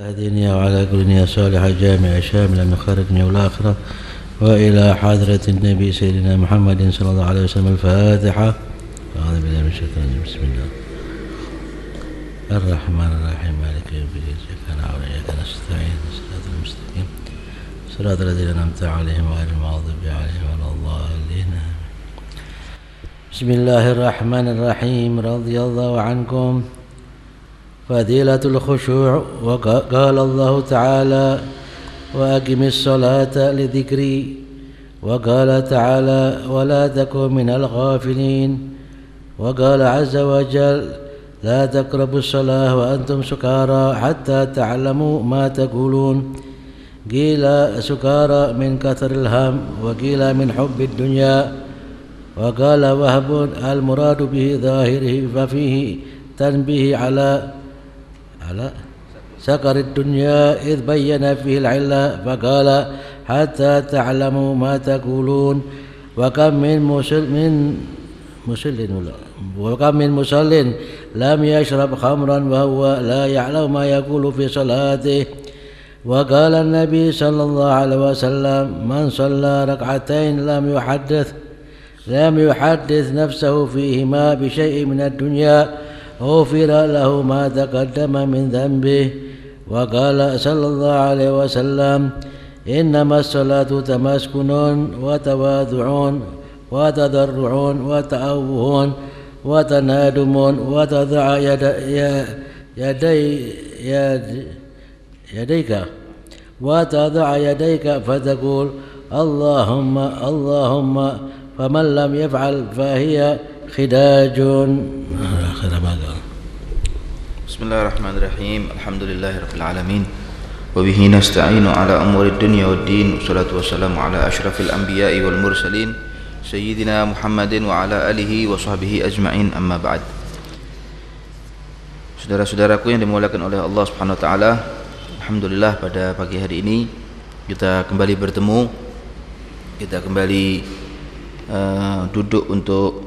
اهدني وعلى كل صالحة جامع شاملة من الدنيا والآخرة وإلى حضرة النبي سيدنا محمد صلى الله عليه وسلم الفاتحة. أعوذ بالله من الشيطان الرجيم. بسم الله. الرحمن الرحيم. مالك يوم الدين. إياك نعبد وإياك نستعين. صراط المستقيم. صراط الذين أنعمت عليهم غير المغضوب عليهم ولا الضالين. بسم الله الرحمن الرحيم. رضي الله عنكم. فضيلة الخشوع وقال الله تعالى وأقم الصلاة لذكري وقال تعالى ولا تكن من الغافلين. وقال عز وجل لا تقربوا الصلاة وأنتم سكارى حتى تعلموا ما تقولون. قيل سكارى من كثر الهم وقيل من حب الدنيا. وقال وهب المراد به ظاهره ففيه تنبيه على على سكر الدنيا إذ بين فيه العلة فقال حتى تعلموا ما تقولون. وكم من مسل من مسل وكم من مسل لم يشرب خمرا وهو لا يعلم ما يقول في صلاته. وقال النبي صلى الله عليه وسلم من صلى ركعتين لم يحدث لم يحدث نفسه فيهما بشيء من الدنيا غفر له ما تقدم من ذنبه وقال صلى الله عليه وسلم إنما الصلاة تمسكن وتواضعون وتضرعون وتأوهون وتنادمون وتضع يد يدي يد يديك وتضع يديك فتقول اللهم اللهم فمن لم يفعل فهي خداج. بسم الله الرحمن الرحيم الحمد لله رب العالمين وبه نستعين على أمور الدنيا والدين والصلاة والسلام على أشرف الأنبياء والمرسلين سيدنا محمد وعلى آله وصحبه أجمعين أما بعد Saudara-saudaraku yang dimuliakan oleh Allah Subhanahu wa taala, alhamdulillah pada pagi hari ini kita kembali bertemu, kita kembali uh, duduk untuk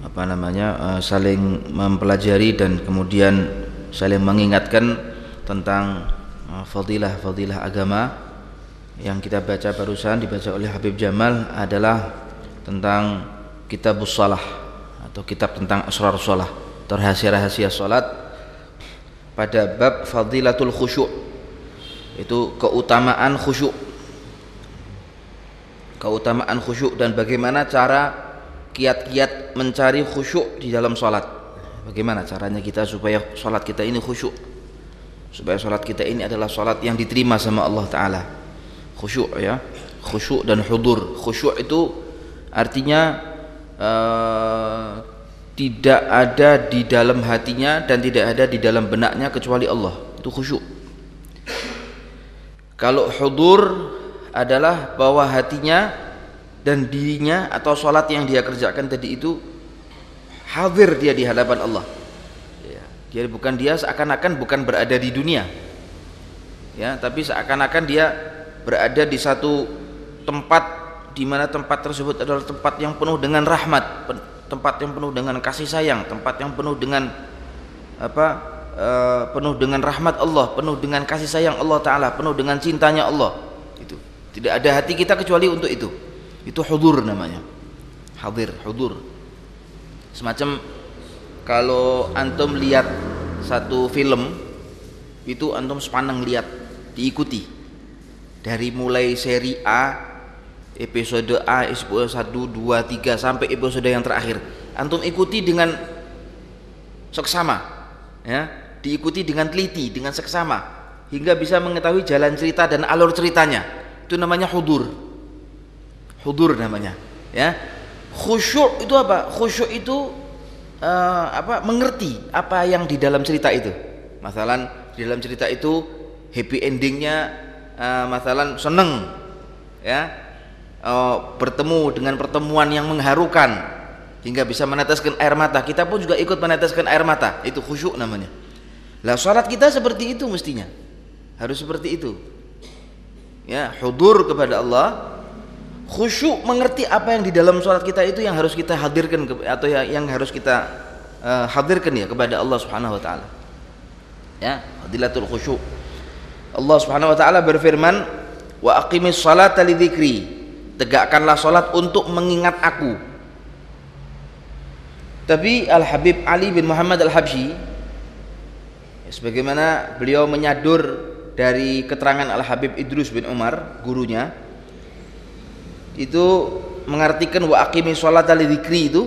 apa namanya uh, saling mempelajari dan kemudian saling mengingatkan tentang uh, fadilah-fadilah agama. Yang kita baca barusan dibaca oleh Habib Jamal adalah tentang kitabus salah atau kitab tentang asrar salah atau rahasia-rahasia salat pada bab fadilatul khusyuk. Itu keutamaan khusyuk. Keutamaan khusyuk dan bagaimana cara kiat-kiat mencari khusyuk di dalam sholat bagaimana caranya kita supaya sholat kita ini khusyuk? Supaya sholat kita ini adalah sholat yang diterima sama Allah Ta'ala. Khusyuk ya. Khusyuk dan hudur. Khusyuk itu artinya uh, tidak ada di dalam hatinya dan tidak ada di dalam benaknya kecuali Allah. Itu khusyuk. Kalau hudur adalah bahwa hatinya dan dirinya atau sholat yang dia kerjakan tadi itu hadir dia di hadapan Allah. Ya, dia bukan dia seakan-akan bukan berada di dunia. Ya tapi seakan-akan dia berada di satu tempat di mana tempat tersebut adalah tempat yang penuh dengan rahmat tempat yang penuh dengan kasih sayang tempat yang penuh dengan apa uh, penuh dengan rahmat Allah penuh dengan kasih sayang Allah Taala penuh dengan cintanya Allah. Itu. Tidak ada hati kita kecuali untuk itu. Itu hudur namanya. Hadir hudur semacam kalau antum lihat satu film itu antum sepaneng lihat diikuti. Dari mulai seri A episode A episode 1 2 3 sampai episode yang terakhir. Antum ikuti dengan seksama ya. Diikuti dengan teliti dengan seksama hingga bisa mengetahui jalan cerita dan alur ceritanya. Itu namanya hudur. Hudur namanya ya khusyuk itu apa? Khusyuk itu uh, apa? Mengerti apa yang di dalam cerita itu. Masalan di dalam cerita itu happy endingnya uh, masalan seneng ya. Uh, bertemu dengan pertemuan yang mengharukan hingga bisa meneteskan air mata. Kita pun juga ikut meneteskan air mata. Itu khusyuk namanya. Lah salat kita seperti itu mestinya. Harus seperti itu. Ya hudur kepada Allah khusyuk mengerti apa yang di dalam sholat kita itu yang harus kita hadirkan atau yang, yang harus kita uh, hadirkan ya kepada Allah Subhanahu wa taala. Ya, fadilatul khusyuk. Allah Subhanahu wa taala berfirman wa aqimis salata lidzikri tegakkanlah salat untuk mengingat aku tapi Al Habib Ali bin Muhammad Al Habsyi sebagaimana beliau menyadur dari keterangan Al Habib Idrus bin Umar gurunya itu mengartikan wa aqimi sholata lidzikri itu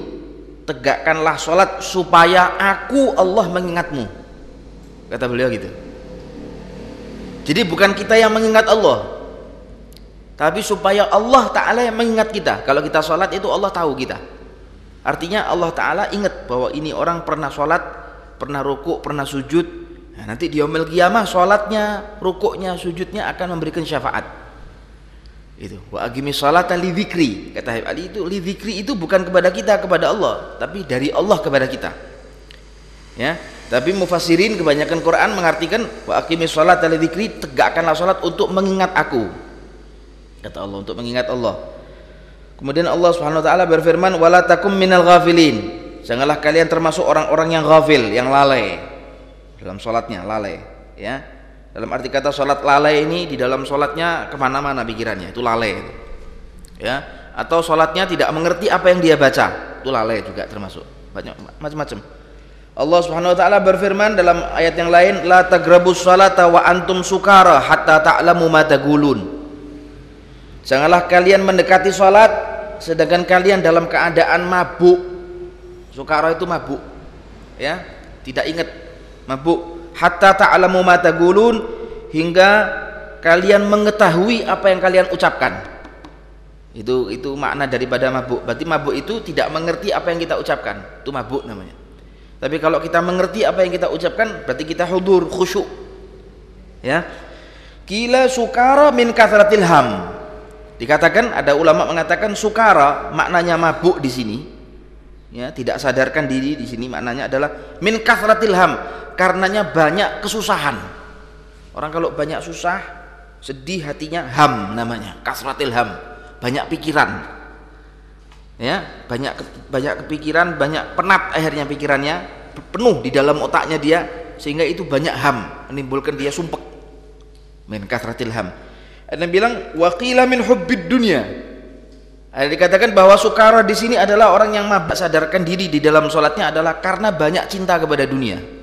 tegakkanlah sholat supaya aku Allah mengingatmu. Kata beliau gitu. Jadi bukan kita yang mengingat Allah tapi supaya Allah Ta'ala yang mengingat kita. Kalau kita sholat itu Allah tahu kita. Artinya Allah Ta'ala ingat bahwa ini orang pernah sholat pernah rukuk, pernah sujud. Nah, nanti di yaumil kiamah sholatnya, rukuknya, sujudnya akan memberikan syafaat itu. Wa agimi salata li kata Habib Ali itu li itu bukan kepada kita kepada Allah tapi dari Allah kepada kita. Ya. Tapi mufassirin kebanyakan Quran mengartikan wa agimi salata li tegakkanlah salat untuk mengingat aku. Kata Allah untuk mengingat Allah. Kemudian Allah Subhanahu wa taala berfirman wala takum minal ghafilin. Janganlah kalian termasuk orang-orang yang ghafil yang lalai dalam salatnya lalai. Ya dalam arti kata sholat lalai ini di dalam sholatnya ke mana-mana pikirannya itu lalai ya atau sholatnya tidak mengerti apa yang dia baca itu lalai juga termasuk. Banyak macam-macam. Allah Subhanahu wa taala berfirman dalam ayat yang lain la tagrabus salata wa antum sukara hatta ta'lamu ma taqulun janganlah kalian mendekati salat sedangkan kalian dalam keadaan mabuk. Sukara itu mabuk. Ya tidak ingat mabuk hatta ta'lamu ma taqulun hingga kalian mengetahui apa yang kalian ucapkan. Itu itu makna daripada mabuk. Berarti mabuk itu tidak mengerti apa yang kita ucapkan. Itu mabuk namanya. Tapi kalau kita mengerti apa yang kita ucapkan berarti kita hudur khusyuk. Ya. Kila sukara min kathratil ham. Dikatakan ada ulama mengatakan sukara maknanya mabuk di sini ya tidak sadarkan diri di sini. Maknanya adalah min kathratil ham karenanya banyak kesusahan. Orang kalau banyak susah sedih hatinya ham namanya kasratil ham. Banyak pikiran. Ya banyak banyak kepikiran banyak penat akhirnya pikirannya penuh di dalam otaknya dia sehingga itu banyak ham menimbulkan dia sumpek. Min kasratil ham. Ada bilang waqila min hubbid dunya ada dikatakan bahwa sukara di sini adalah orang yang mabak sadarkan diri di dalam sholatnya adalah karena banyak cinta kepada dunia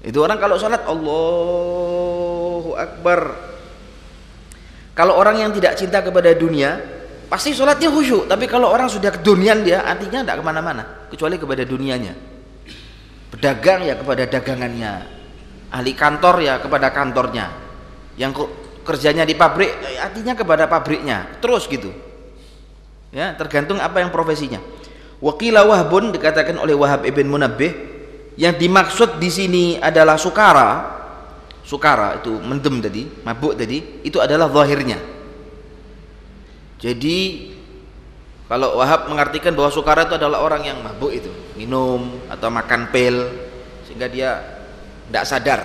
itu orang kalau sholat Allahu Akbar. Kalau orang yang tidak cinta kepada dunia, pasti sholatnya khusyuk. Tapi kalau orang sudah kedunian dia, artinya tidak ke mana-mana, kecuali kepada dunianya. Pedagang ya kepada dagangannya, ahli kantor ya kepada kantornya, yang kerjanya di pabrik, ya artinya kepada pabriknya, terus gitu. Ya, tergantung apa yang profesinya. Wakilah Wahbun dikatakan oleh Wahab ibn Munabbih yang dimaksud di sini adalah sukara. Sukara itu mendem tadi mabuk tadi itu adalah zahirnya. Jadi kalau Wahab mengartikan bahwa sukara itu adalah orang yang mabuk itu minum atau makan pil sehingga dia tidak sadar.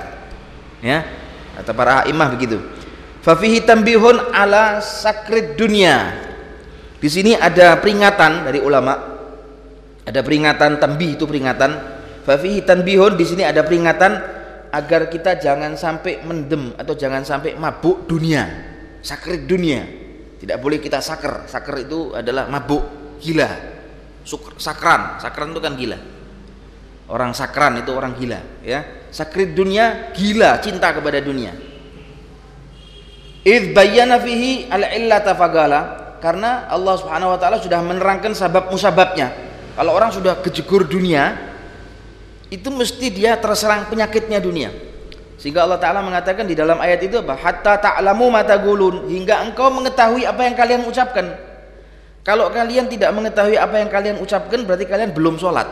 Ya atau para imah begitu. Fafihi tambihun ala sakrid dunia di sini ada peringatan dari ulama ada peringatan tambih itu peringatan Fafihi tanbihun di sini ada peringatan agar kita jangan sampai mendem atau jangan sampai mabuk dunia, sakrit dunia. Tidak boleh kita saker. Saker itu adalah mabuk, gila. sakran, sakran itu kan gila. Orang sakran itu orang gila, ya. Sakrit dunia gila, cinta kepada dunia. Idh bayyana fihi al-illata fagala karena Allah Subhanahu wa taala sudah menerangkan sabab musababnya. Kalau orang sudah kejegur dunia, itu mesti dia terserang penyakitnya dunia. Sehingga Allah Ta'ala mengatakan di dalam ayat itu apa? Hatta ta'lamu mata gulun hingga engkau mengetahui apa yang kalian ucapkan. Kalau kalian tidak mengetahui apa yang kalian ucapkan berarti kalian belum sholat.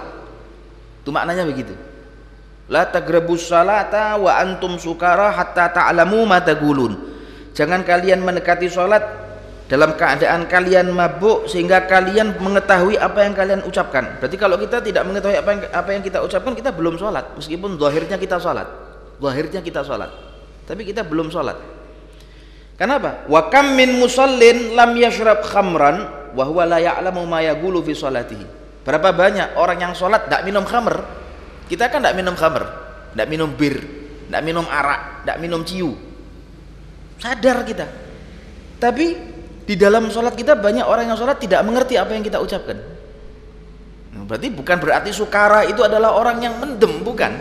Itu maknanya begitu. La tagrebus salata wa antum sukara hatta ta'lamu mata gulun jangan kalian mendekati sholat dalam keadaan kalian mabuk sehingga kalian mengetahui apa yang kalian ucapkan. Berarti kalau kita tidak mengetahui apa yang, apa yang kita ucapkan kita belum sholat. Meskipun zahirnya kita sholat. Zahirnya kita sholat. Tapi kita belum sholat. Kenapa? Wa kam min musallin lam yashrab khamran wa huwa la ya'lamu ma sholatihi. Berapa banyak orang yang sholat tidak minum khamr? Kita kan tidak minum khamr tidak minum bir tidak minum arak tidak minum ciu. Sadar kita. Tapi di dalam sholat kita banyak orang yang sholat tidak mengerti apa yang kita ucapkan. Nah, berarti bukan berarti sukara itu adalah orang yang mendem bukan.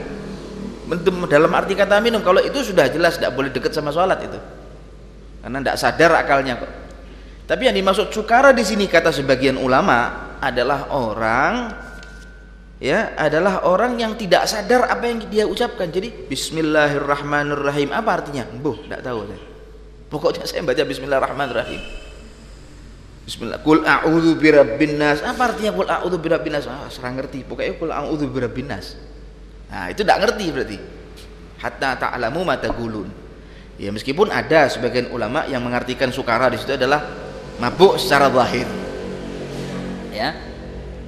Mendem dalam arti kata minum. Kalau itu sudah jelas tidak boleh dekat sama sholat itu. Karena tidak sadar akalnya kok. Tapi yang dimaksud sukara di sini kata sebagian ulama adalah orang ya adalah orang yang tidak sadar apa yang dia ucapkan. Jadi Bismillahirrahmanirrahim. Apa artinya? Buh tidak tahu saya. Pokoknya saya baca Bismillahirrahmanirrahim Bismillah. Kul a'udzu birabbin nas. Apa artinya kul a'udzu birabbin nas? Ah serang ngerti. Pokoknya kul a'udzu birabbin nas. Nah itu tidak ngerti berarti. Hatta ta'lamu mata gulun ya meskipun ada sebagian ulama yang mengartikan sukara di situ adalah mabuk secara zahir. Ya.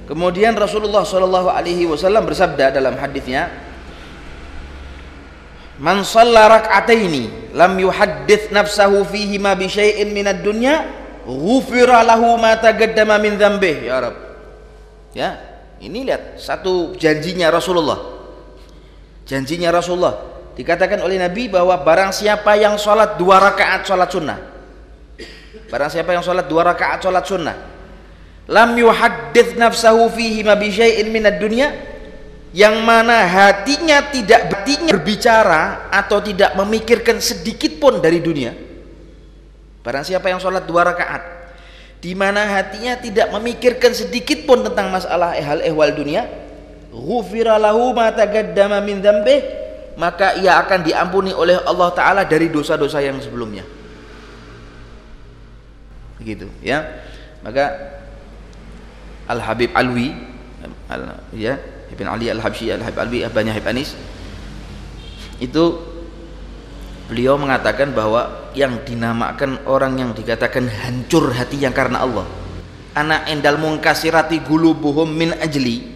Kemudian Rasulullah Shallallahu Alaihi Wasallam bersabda dalam hadisnya, "Man shalla rak'ataini lam yuhaddits nafsahu fihi ma bi syai'in min ad-dunya, ghufira lahu ma taqaddama min dzambih." Ya Rabb. Ya, ini lihat satu janjinya Rasulullah. Janjinya Rasulullah dikatakan oleh Nabi bahwa barang siapa yang sholat dua rakaat sholat sunnah, barang siapa yang sholat dua rakaat sholat sunnah, lam yuhaddits nafsahu fihi ma bi syai'in minad dunya yang mana hatinya tidak berbicara atau tidak memikirkan sedikit pun dari dunia barang siapa yang sholat dua rakaat di mana hatinya tidak memikirkan sedikit pun tentang masalah hal ehwal dunia ghufira lahu ma taqaddama min dzambih maka ia akan diampuni oleh Allah taala dari dosa-dosa yang sebelumnya. Begitu ya. Maka Al Habib Alwi al, ya Ibn Ali Al Habsyi Al Habib Alwi Abahnya Habib Anis itu beliau mengatakan bahwa yang dinamakan orang yang dikatakan hancur hatinya karena Allah. Anak endal mungkasirati gulubuhum min ajli.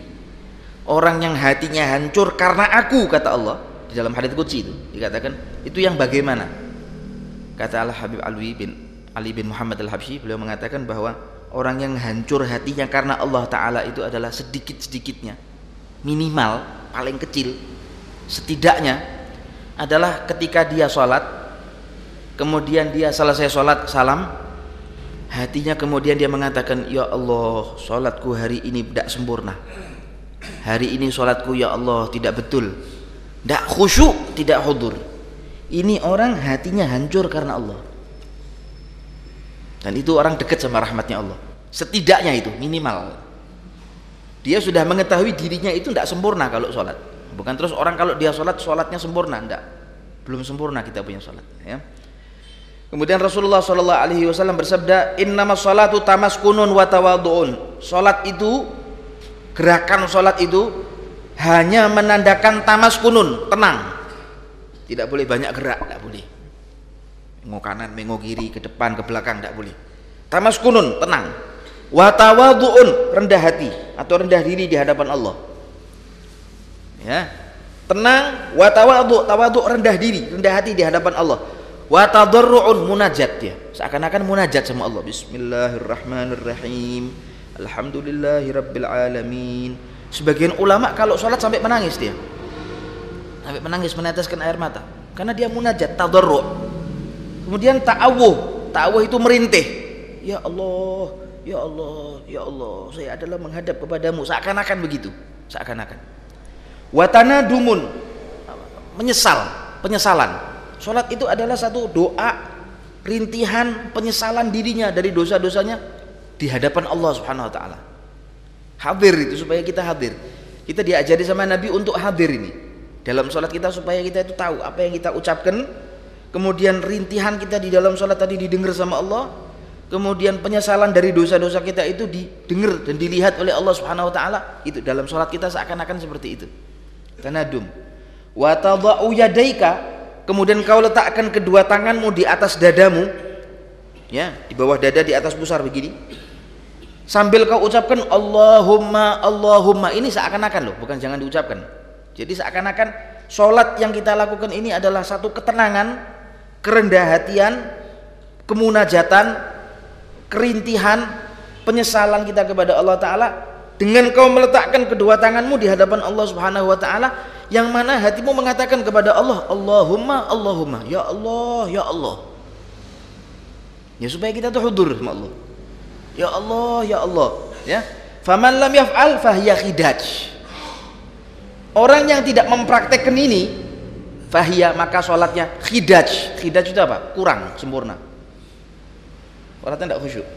Orang yang hatinya hancur karena aku kata Allah. Di dalam hadits qudsi itu dikatakan itu yang bagaimana? Kata Al Habib Alwi bin Ali bin Muhammad Al Habsyi beliau mengatakan bahwa orang yang hancur hatinya karena Allah Ta'ala itu adalah sedikit-sedikitnya. Minimal, paling kecil setidaknya adalah ketika dia sholat kemudian dia selesai sholat salam hatinya kemudian dia mengatakan ya Allah sholatku hari ini tidak sempurna. Hari ini sholatku ya Allah tidak betul. Tidak khusyuk tidak hudur ini orang hatinya hancur karena Allah. Dan itu orang dekat sama rahmatnya Allah. Setidaknya itu minimal. Dia sudah mengetahui dirinya itu tidak sempurna kalau sholat bukan terus orang kalau dia sholat sholatnya sempurna? Tidak belum sempurna kita punya sholat ya. Kemudian Rasulullah Shallallahu Alaihi Wasallam bersabda innama sholatu tamaskunun wa tawaduun sholat itu gerakan sholat itu hanya menandakan tamaskunun tenang. Tidak boleh banyak gerak tidak boleh. Mengok kanan mengok kiri ke depan ke belakang tidak boleh. Tamaskunun tenang. Watawaduun rendah hati atau rendah diri di hadapan Allah ya. Tenang watawadu tawadu rendah diri rendah hati di hadapan Allah. Watadarruun munajat ya seakan-akan munajat sama Allah. Bismillahirrahmanirrahim. Alhamdulillahirabbil alamin. Sebagian ulama kalau sholat sampai menangis dia. Sampai menangis meneteskan air mata. Karena dia munajat tadarru kemudian ta'awuh. Ta'awuh itu merintih. Ya Allah ya Allah ya Allah. Saya adalah menghadap kepadamu. Seakan-akan begitu. Seakan-akan watana dumun menyesal penyesalan. Sholat itu adalah satu doa rintihan penyesalan dirinya dari dosa-dosanya di hadapan Allah subhanahu wa ta'ala. Hadir itu supaya kita hadir. Kita diajari sama Nabi untuk hadir ini. Dalam sholat kita supaya kita itu tahu apa yang kita ucapkan. Kemudian rintihan kita di dalam sholat tadi didengar sama Allah. Kemudian penyesalan dari dosa-dosa kita itu didengar dan dilihat oleh Allah Subhanahu wa taala. Itu dalam sholat kita seakan-akan seperti itu tanadum. Wa tadau yadaika. Kemudian kau letakkan kedua tanganmu di atas dadamu. Ya di bawah dada di atas pusar begini. Sambil kau ucapkan Allahumma Allahumma. Ini seakan-akan loh bukan jangan diucapkan. Jadi seakan-akan sholat yang kita lakukan ini adalah satu ketenangan kerendah hatian kemunajatan kerintihan, penyesalan kita kepada Allah taala dengan kau meletakkan kedua tanganmu di hadapan Allah Subhanahu wa taala yang mana hatimu mengatakan kepada Allah, Allahumma Allahumma, ya Allah, ya Allah. Ya supaya kita tuh hudur sama Allah. Ya Allah, ya Allah, ya. Faman lam yaf'al fahiya khidaj. Orang yang tidak mempraktekkan ini fahiya maka sholatnya khidaj. Khidaj itu apa? Kurang sempurna. Sholatnya tidak khusyuk.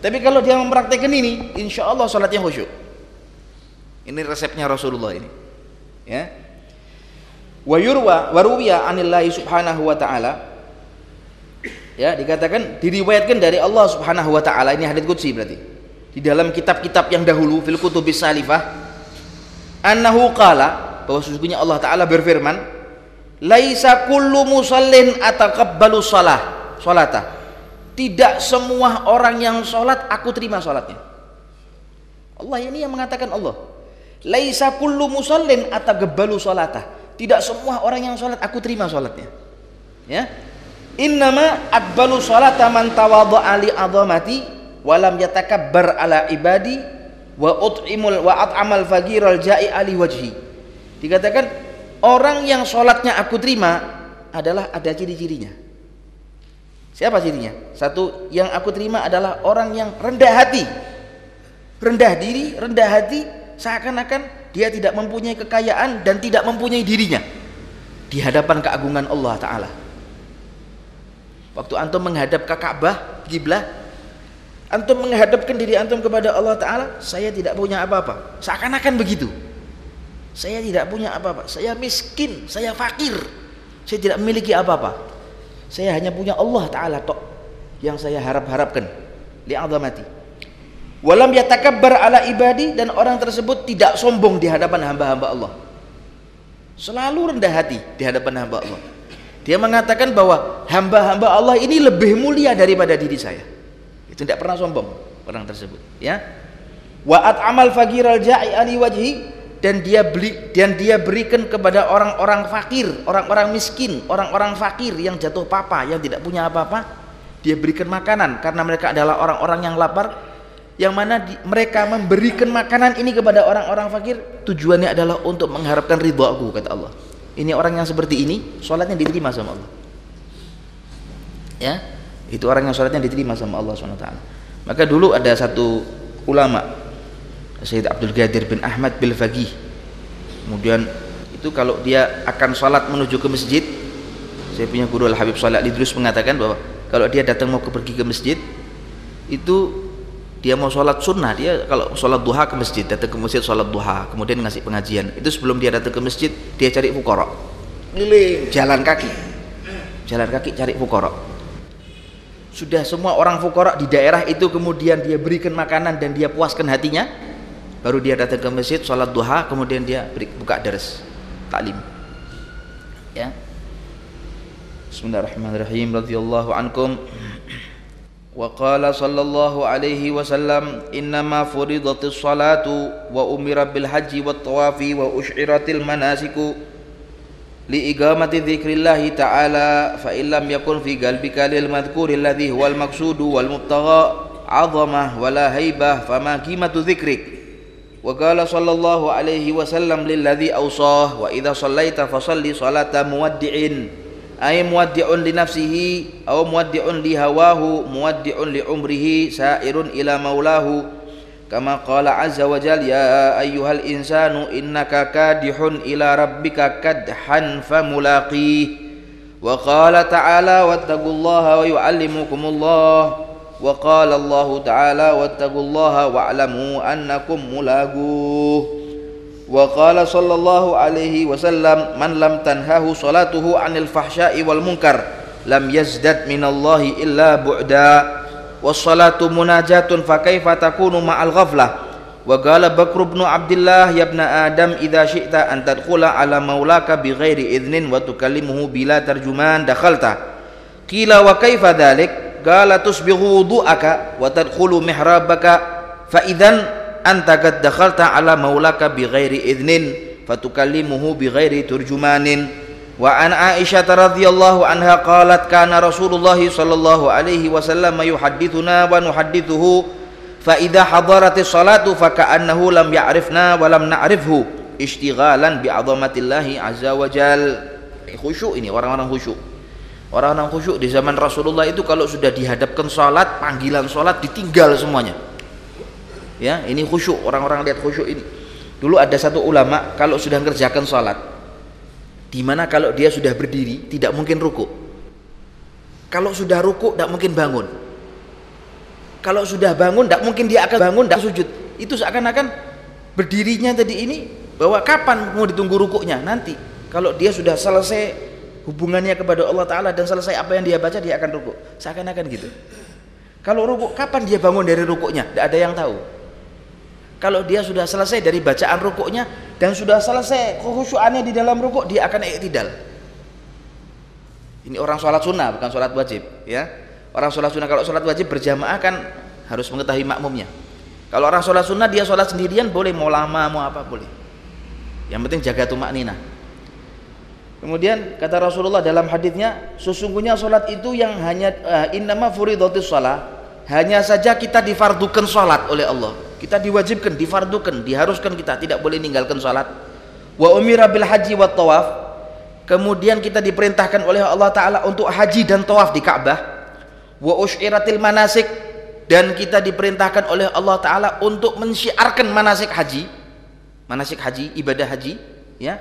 Tapi kalau dia mempraktekkan ini, insya Allah sholatnya khusyuk. Ini resepnya Rasulullah ini. Ya. Wa yurwa waruwiya anillahi subhanahu wa ta'ala. Ya dikatakan diriwayatkan dari Allah Subhanahu wa taala. Ini hadits qudsi berarti. Di dalam kitab-kitab yang dahulu fil kutubis salifah annahu qala bahwa sesungguhnya Allah taala berfirman laisa kullu musallin ataqabbalu shalah salata tidak semua orang yang sholat aku terima sholatnya Allah ini yang mengatakan Allah laisa kullu musallin ataqabbalu salata tidak semua orang yang sholat aku terima sholatnya ya. Innama akbalu salata man tawadha'a li azamati wa lam yatakabbar ala ibadi wa ut'imul wa at'amal faqiral ja'i ali wajhi. Dikatakan orang yang sholatnya aku terima adalah ada ciri-cirinya. Siapa cirinya? Satu yang aku terima adalah orang yang rendah hati. Rendah diri rendah hati seakan-akan dia tidak mempunyai kekayaan dan tidak mempunyai dirinya di hadapan keagungan Allah taala Waktu antum menghadap ke Ka'bah, kiblat, antum menghadapkan diri antum kepada Allah taala, saya tidak punya apa-apa. Seakan-akan begitu. Saya tidak punya apa-apa. Saya miskin, saya fakir. Saya tidak memiliki apa-apa. Saya hanya punya Allah taala yang saya harap-harapkan. Li'azamati. Walam yatakabbar ala ibadi dan orang tersebut tidak sombong di hadapan hamba-hamba Allah. Selalu rendah hati di hadapan hamba Allah. Dia mengatakan bahwa hamba-hamba Allah ini lebih mulia daripada diri saya. Itu tidak pernah sombong orang tersebut, ya. Wa'at amal fagiral ja'i ali wajhi dan dia beli dan dia berikan kepada orang-orang fakir, orang-orang miskin, orang-orang fakir yang jatuh papa, yang tidak punya apa-apa, dia berikan makanan karena mereka adalah orang-orang yang lapar yang mana di, mereka memberikan makanan ini kepada orang-orang fakir tujuannya adalah untuk mengharapkan ridho aku kata Allah. Ini orang yang seperti ini sholatnya diterima sama Allah. Ya itu orang yang sholatnya diterima sama Allah swt maka dulu ada satu ulama Sayyid Abdul Ghadir bin Ahmad bil Fagih kemudian itu kalau dia akan sholat menuju ke masjid saya punya guru Al Habib Salih Idrus mengatakan bahwa kalau dia datang mau pergi ke masjid itu dia mau sholat sunnah dia kalau sholat duha ke masjid datang ke masjid sholat duha kemudian ngasih pengajian. Itu sebelum dia datang ke masjid dia cari fukoro keliling. Jalan kaki. Jalan kaki cari fukoro sudah semua orang fukoro di daerah itu kemudian dia berikan makanan dan dia puaskan hatinya baru dia datang ke masjid sholat duha kemudian dia beri, buka ders taklim. Ya. Bismillahirrahmanirrahim. Radhiyallahu ankum وقال صلى الله عليه وسلم إنما فرضت الصلاة وأمر بالحج والطواف وأشعرت المناسك لإقامة ذكر الله تعالى فإن لم يكن في قلبك للمذكور الذي هو المقصود والمبتغى عظمة ولا هيبة فما قيمة ذكرك؟ وقال صلى الله عليه وسلم للذي أوصاه وإذا صليت فصلي صلاة مودع. Ay muwaddi'un li nafsihi aw muwaddi'un li hawahu muwaddi'un li umrihi sa'irun ila maulahu. Kama qala azza wa jalla ya ayyuhal insanu innaka kadihun ila rabbika kadhan famulaqih wa qala ta'ala wattaqullaha wa yu'allimukumullah. Wa qala Allah ta'ala وقال صلى الله عليه وسلم من لم تنهه صلاته عن الفحشاء والمنكر لم يزدد من الله إلا بعدا. والصلاة مناجاة فكيف تكون مع الغفلة؟ وقال بكر بن عبد الله يا ابن آدم إذا شئت أن تدخل على مولاك بغير إذن وتكلمه بلا ترجمان دخلت. قيل وكيف ذلك؟ قال تصبغ وضوءك وتدخل محرابك فإذا anta qad dakhalta ala maulaka bighairi idnin fatukallimuhu bighairi turjumanin. Wa an Aisyah radhiyallahu anha qalat kana Rasulullah sallallahu alaihi wasallam yuhaddithuna wa nuhaddithuhu fa idza hadaratis salatu fa ka'annahu lam ya'rifna wa lam na'rifhu ishtighalan bi 'azamatillahi azza wa jal. Khusyuk ini orang-orang khusyuk. Orang-orang khusyuk di zaman Rasulullah itu kalau sudah dihadapkan sholat, panggilan sholat ditinggal semuanya. Ya, ini khusyuk, orang-orang lihat khusyuk ini. Dulu ada satu ulama kalau sudah mengerjakan sholat, di mana kalau dia sudah berdiri tidak mungkin ruku. Kalau sudah ruku tidak mungkin bangun. Kalau sudah bangun tidak mungkin dia akan bangun tidak sujud. Itu seakan-akan berdirinya tadi ini bahwa kapan mau ditunggu rukuknya nanti. Kalau dia sudah selesai hubungannya kepada Allah Taala dan selesai apa yang dia baca dia akan rukuk. Seakan-akan gitu. Kalau rukuk kapan dia bangun dari rukuknya? Tidak ada yang tahu. Kalau dia sudah selesai dari bacaan rukuknya dan sudah selesai kekhusyuannya di dalam rukuk, dia akan iktidal. Ini orang sholat sunnah bukan sholat wajib, ya. Orang sholat sunnah kalau sholat wajib berjamaah kan harus mengetahui makmumnya. Kalau orang sholat sunnah dia sholat sendirian boleh mau lama mau apa boleh. Yang penting jaga tumak nina. Kemudian kata Rasulullah dalam hadisnya, sesungguhnya sholat itu yang hanya uh, innama furidatis sholat, hanya saja kita difardukan sholat oleh Allah. Kita diwajibkan, difardukan, diharuskan kita tidak boleh meninggalkan sholat. Wa umira bil haji wa tawaf. Kemudian kita diperintahkan oleh Allah Taala untuk haji dan tawaf di Ka'bah. Wa usyiratil manasik dan kita diperintahkan oleh Allah Taala untuk mensyiarkan manasik haji. Manasik haji, ibadah haji, ya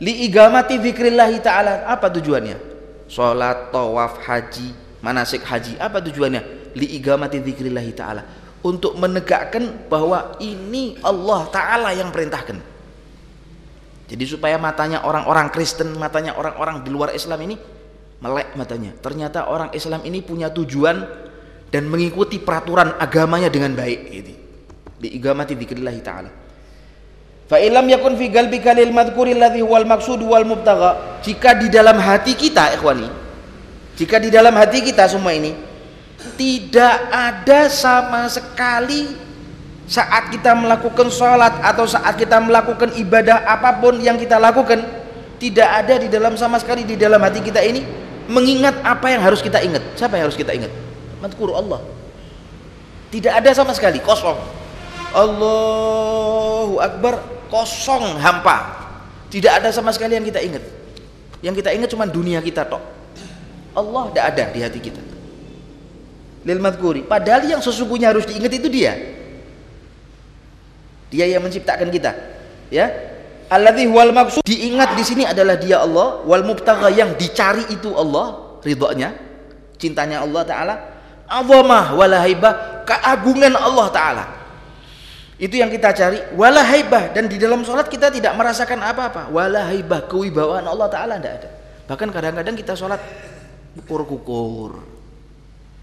li igamati zikrillahi ta'ala apa tujuannya sholat, tawaf, haji manasik haji apa tujuannya li igamati ta'ala untuk menegakkan bahwa ini Allah Ta'ala yang perintahkan jadi supaya matanya orang-orang Kristen matanya orang-orang di luar Islam ini melek matanya ternyata orang Islam ini punya tujuan dan mengikuti peraturan agamanya dengan baik gitu. li igamati ta'ala Fa ilam yakun fi qalbika lil madhkuri alladhi huwal maqsud wal mubtagha. Jika di dalam hati kita, ikhwani, jika di dalam hati kita semua ini tidak ada sama sekali saat kita melakukan sholat atau saat kita melakukan ibadah apa pun yang kita lakukan tidak ada di dalam sama sekali di dalam hati kita ini mengingat apa yang harus kita ingat. Siapa yang harus kita ingat? Madhkur Allah. Tidak ada sama sekali kosong. Allahu Akbar kosong hampa. Tidak ada sama sekali yang kita ingat. Yang kita ingat cuma dunia kita tok. Allah tidak ada di hati kita lil madhkuri. Padahal yang sesungguhnya harus diingat itu dia. Dia yang menciptakan kita. Ya? Alladzi wal maksud diingat di sini adalah dia Allah. Wal mubtagha yang dicari itu Allah ridhonya cintanya Allah taala. Azamah wala haibah keagungan Allah taala. Itu yang kita cari. Wala haibah dan di dalam sholat kita tidak merasakan apa-apa. Wala haibah kewibawaan Allah Ta'ala tidak ada. Bahkan kadang-kadang kita sholat kukur-kukur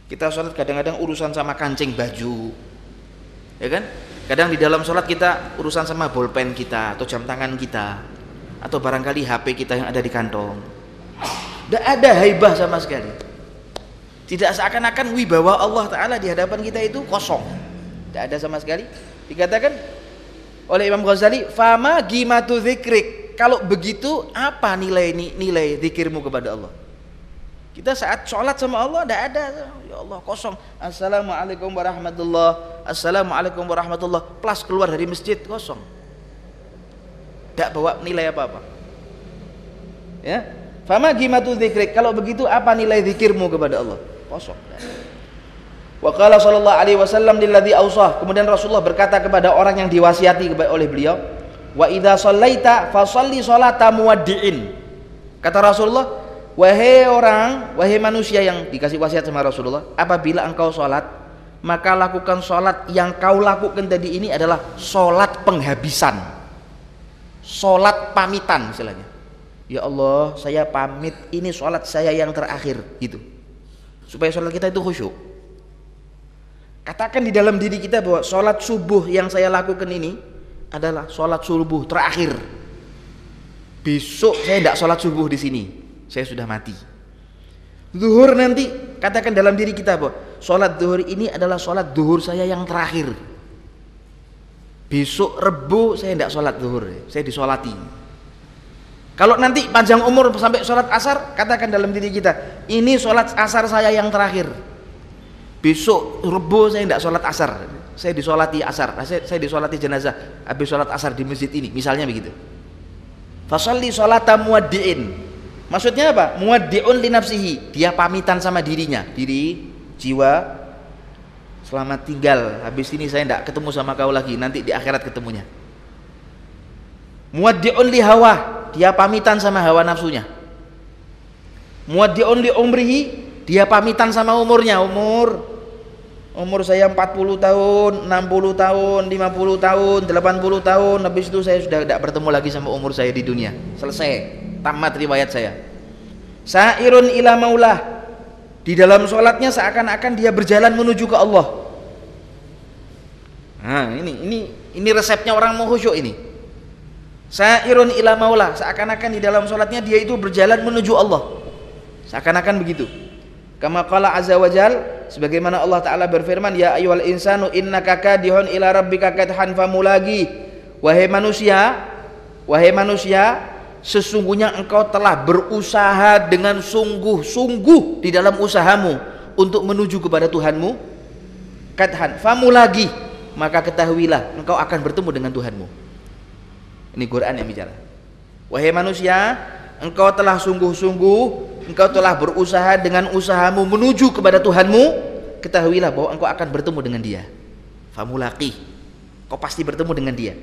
kita sholat kadang-kadang urusan sama kancing baju. Ya kan? Kadang di dalam sholat kita urusan sama bolpen kita atau jam tangan kita atau barangkali HP kita yang ada di kantong. Tidak ada haibah sama sekali. Tidak seakan-akan wibawa Allah Ta'ala di hadapan kita itu kosong. Tidak ada sama sekali. Dikatakan oleh Imam Ghazali, "Fama gimatu zikrik." Kalau begitu, apa nilai nilai zikirmu kepada Allah? Kita saat sholat sama Allah tidak ada, ya Allah kosong. Assalamualaikum warahmatullah, Assalamualaikum warahmatullah. Plus keluar dari masjid kosong. Tidak bawa nilai apa-apa. Ya, fama gimatu zikrik. Kalau begitu apa nilai zikirmu kepada Allah? Kosong. Wa qala sallallahu alaihi wasallam lilladzi awsah. Kemudian Rasulullah berkata kepada orang yang diwasiati oleh beliau, "Wa idza shallaita fa shalli sholata muwaddi'in." Kata Rasulullah, "Wahai orang, wahai manusia yang dikasih wasiat sama Rasulullah, apabila engkau salat, maka lakukan salat yang kau lakukan tadi ini adalah salat penghabisan. Salat pamitan istilahnya. Ya Allah, saya pamit ini salat saya yang terakhir gitu. Supaya salat kita itu khusyuk. Katakan di dalam diri kita bahwa sholat subuh yang saya lakukan ini adalah sholat subuh terakhir. Besok saya tidak sholat subuh di sini, saya sudah mati. Zuhur nanti katakan dalam diri kita bahwa sholat zuhur ini adalah sholat zuhur saya yang terakhir. Besok rebu saya tidak sholat zuhur, saya disolati. Kalau nanti panjang umur sampai sholat asar, katakan dalam diri kita, ini sholat asar saya yang terakhir besok rebo saya tidak sholat asar saya disolati asar saya, saya disolati jenazah habis sholat asar di masjid ini misalnya begitu fasalli sholata muaddi'in Maksudnya apa? Muwaddi'un li nafsihi. Dia pamitan sama dirinya, diri, jiwa. Selamat tinggal. Habis ini saya tidak ketemu sama kau lagi. Nanti di akhirat ketemunya. Muwaddi'un li hawa. Dia pamitan sama hawa nafsunya. Muwaddi'un li umrihi. Dia pamitan sama umurnya. Umur umur saya 40 tahun, 60 tahun, 50 tahun, 80 tahun, habis itu saya sudah tidak bertemu lagi sama umur saya di dunia. Selesai tamat riwayat saya. Sairun ila maulah. Di dalam sholatnya seakan-akan dia berjalan menuju ke Allah. Nah ini ini ini resepnya orang mau ini. Sairun ila maulah. Seakan-akan di dalam sholatnya dia itu berjalan menuju Allah. Seakan-akan begitu. Kama qala azza wajal sebagaimana Allah taala berfirman ya ayyuhal insanu innaka kadihun ila rabbika kadhan famulagi. Wahai manusia wahai manusia sesungguhnya engkau telah berusaha dengan sungguh-sungguh di dalam usahamu untuk menuju kepada Tuhanmu. Kathan famu lagi maka ketahuilah engkau akan bertemu dengan Tuhanmu. Ini Quran yang bicara. Wahai manusia engkau telah sungguh-sungguh engkau telah berusaha dengan usahamu menuju kepada Tuhanmu. Ketahuilah bahwa engkau akan bertemu dengan dia. Famulaki kau pasti bertemu dengan dia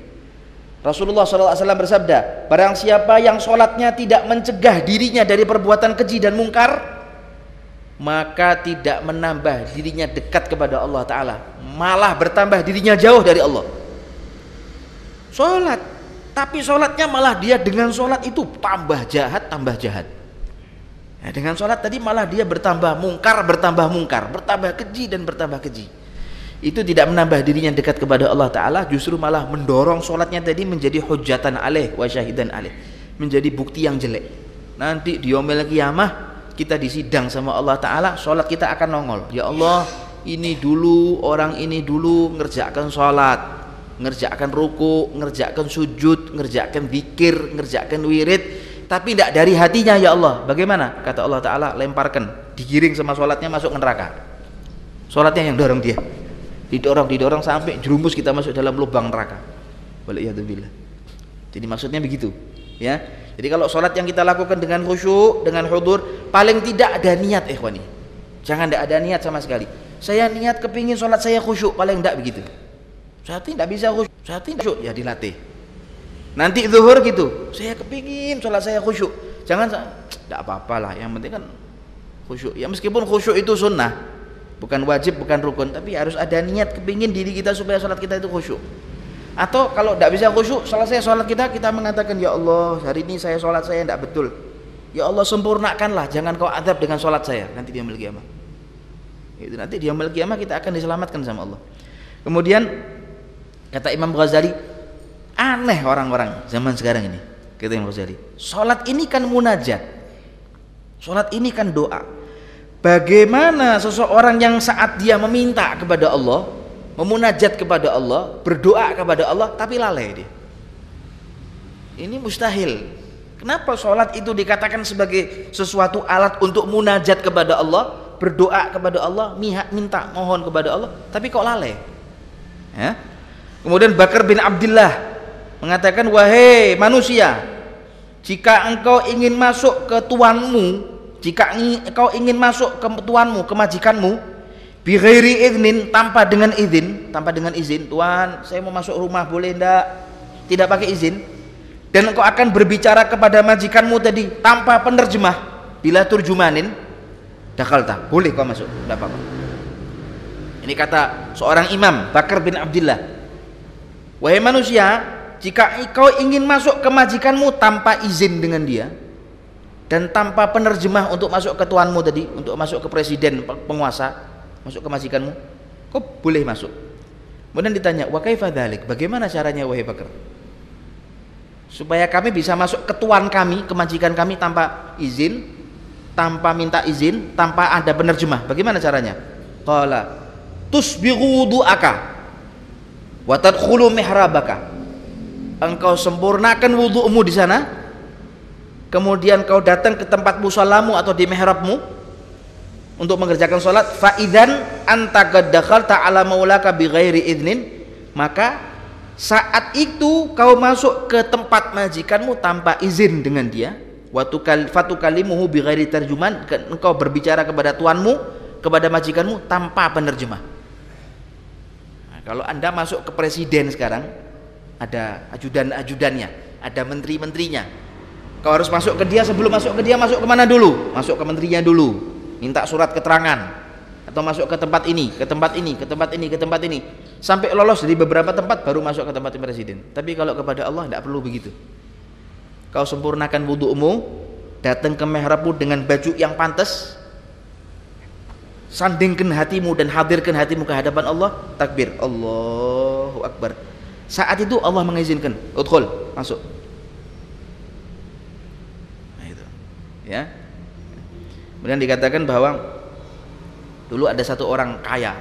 Rasulullah SAW bersabda, barang siapa yang sholatnya tidak mencegah dirinya dari perbuatan keji dan mungkar, maka tidak menambah dirinya dekat kepada Allah Ta'ala, malah bertambah dirinya jauh dari Allah. Sholat, tapi sholatnya malah dia dengan sholat itu tambah jahat, tambah jahat. Ya, dengan sholat tadi malah dia bertambah mungkar, bertambah mungkar, bertambah keji dan bertambah keji itu tidak menambah dirinya dekat kepada Allah Ta'ala justru malah mendorong sholatnya tadi menjadi hujatan alaih wa syahidan alaih menjadi bukti yang jelek. Nanti di yomel kiamah kita disidang sama Allah Ta'ala sholat kita akan nongol. Ya Allah ini dulu orang ini dulu ngerjakan sholat ngerjakan ruku ngerjakan sujud ngerjakan zikir ngerjakan wirid. Tapi tidak dari hatinya ya Allah. Bagaimana? Kata Allah Ta'ala lemparkan. Digiring sama sholatnya masuk neraka. Sholatnya yang dorong dia didorong didorong sampai jerumus kita masuk dalam lubang neraka. Waliyadzubillah. Jadi maksudnya begitu ya. Jadi kalau sholat yang kita lakukan dengan khusyuk dengan hudur paling tidak ada niat ikhwani. Jangan tidak ada niat sama sekali. Saya niat kepingin sholat saya khusyuk paling tidak begitu. Saya tidak bisa khusyuk saya tidak khusyuk. Ya dilatih. Nanti zuhur gitu saya kepingin sholat saya khusyuk. Jangan tidak apa-apa lah yang penting kan khusyuk. Ya meskipun khusyuk itu sunnah bukan wajib bukan rukun tapi harus ada niat kepingin diri kita supaya sholat kita itu khusyuk. Atau kalau tidak bisa khusyuk selesai sholat kita kita mengatakan ya Allah hari ini saya sholat saya tidak betul. Ya Allah sempurnakanlah jangan kau adab dengan sholat saya. Nanti dia memiliki kiamah. Itu nanti dia memiliki kiamah kita akan diselamatkan sama Allah. Kemudian kata Imam Ghazali aneh orang-orang zaman sekarang ini kata Imam Ghazali. Sholat ini kan munajat. Sholat ini kan doa Bagaimana seseorang yang saat dia meminta kepada Allah, memunajat kepada Allah, berdoa kepada Allah, tapi lalai dia. Ini mustahil. Kenapa sholat itu dikatakan sebagai sesuatu alat untuk munajat kepada Allah, berdoa kepada Allah, minta, mohon kepada Allah, tapi kok lalai? Ya? Kemudian Bakar bin Abdullah mengatakan, wahai manusia, jika engkau ingin masuk ke tuanmu jika engkau ingin masuk ke tuanmu, ke majikanmu, bighairi iznin tanpa dengan izin, tanpa dengan izin, Tuan, saya mau masuk rumah boleh ndak? Tidak pakai izin. Dan engkau akan berbicara kepada majikanmu tadi tanpa penerjemah, bila turjumanin, dakalta, boleh kau masuk, tidak apa-apa. Ini kata seorang imam, Bakar bin Abdullah. Wahai manusia, jika engkau ingin masuk ke majikanmu tanpa izin dengan dia, dan tanpa penerjemah untuk masuk ke tuanmu tadi untuk masuk ke presiden penguasa masuk ke majikanmu kau boleh masuk? Kemudian ditanya wa kaifa bagaimana caranya wahai Bakar? Supaya kami bisa masuk ke tuan kami ke majikan kami tanpa izin tanpa minta izin tanpa ada penerjemah. Bagaimana caranya? Qala tusbighu du'aka wa tadkhulu mihrabaka. Engkau sempurnakan wudu'mu di sana kemudian kau datang ke tempat musolamu atau di mihrabmu untuk mengerjakan sholat faidan anta dakhalta ala maulaka bighairi idnin maka saat itu kau masuk ke tempat majikanmu tanpa izin dengan dia fatukalimuhu bighairi terjuman engkau berbicara kepada tuanmu, kepada majikanmu tanpa penerjemah. Nah, kalau Anda masuk ke presiden sekarang, ada ajudan-ajudannya, ada menteri-menterinya. Kau harus masuk ke dia sebelum masuk ke dia masuk ke mana dulu? Masuk ke menterinya dulu. Minta surat keterangan. Atau masuk ke tempat ini, ke tempat ini, ke tempat ini, ke tempat ini. Sampai lolos di beberapa tempat baru masuk ke tempat presiden. Tapi kalau kepada Allah tidak perlu begitu. Kau sempurnakan wudhumu datang ke mihrabmu dengan baju yang pantas. Sandingkan hatimu dan hadirkan hatimu ke hadapan Allah. Takbir. Allahu Akbar. Saat itu Allah mengizinkan. Udkhul. Masuk nah itu ya kemudian dikatakan bahwa dulu ada satu orang kaya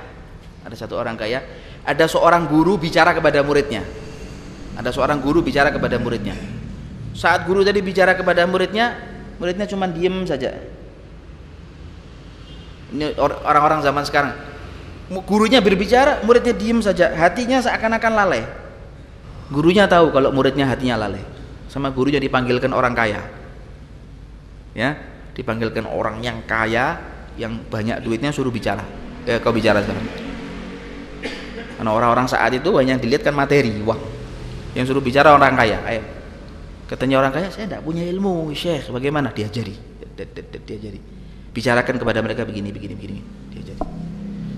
ada satu orang kaya ada seorang guru bicara kepada muridnya ada seorang guru bicara kepada muridnya saat guru tadi bicara kepada muridnya, muridnya cuma diem saja. Ini orang-orang zaman sekarang. Gurunya berbicara, muridnya diem saja. Hatinya seakan-akan lalai. Gurunya tahu kalau muridnya hatinya lalai. Sama gurunya dipanggilkan orang kaya. Ya, dipanggilkan orang yang kaya, yang banyak duitnya suruh bicara. Eh, kau bicara sekarang. Karena orang-orang saat itu banyak dilihat kan materi, uang. Yang suruh bicara orang kaya. Ayo, Katanya orang kaya, saya tidak punya ilmu, Syekh. Bagaimana? Diajari. Diajari. Bicarakan kepada mereka begini, begini, begini. Diajari.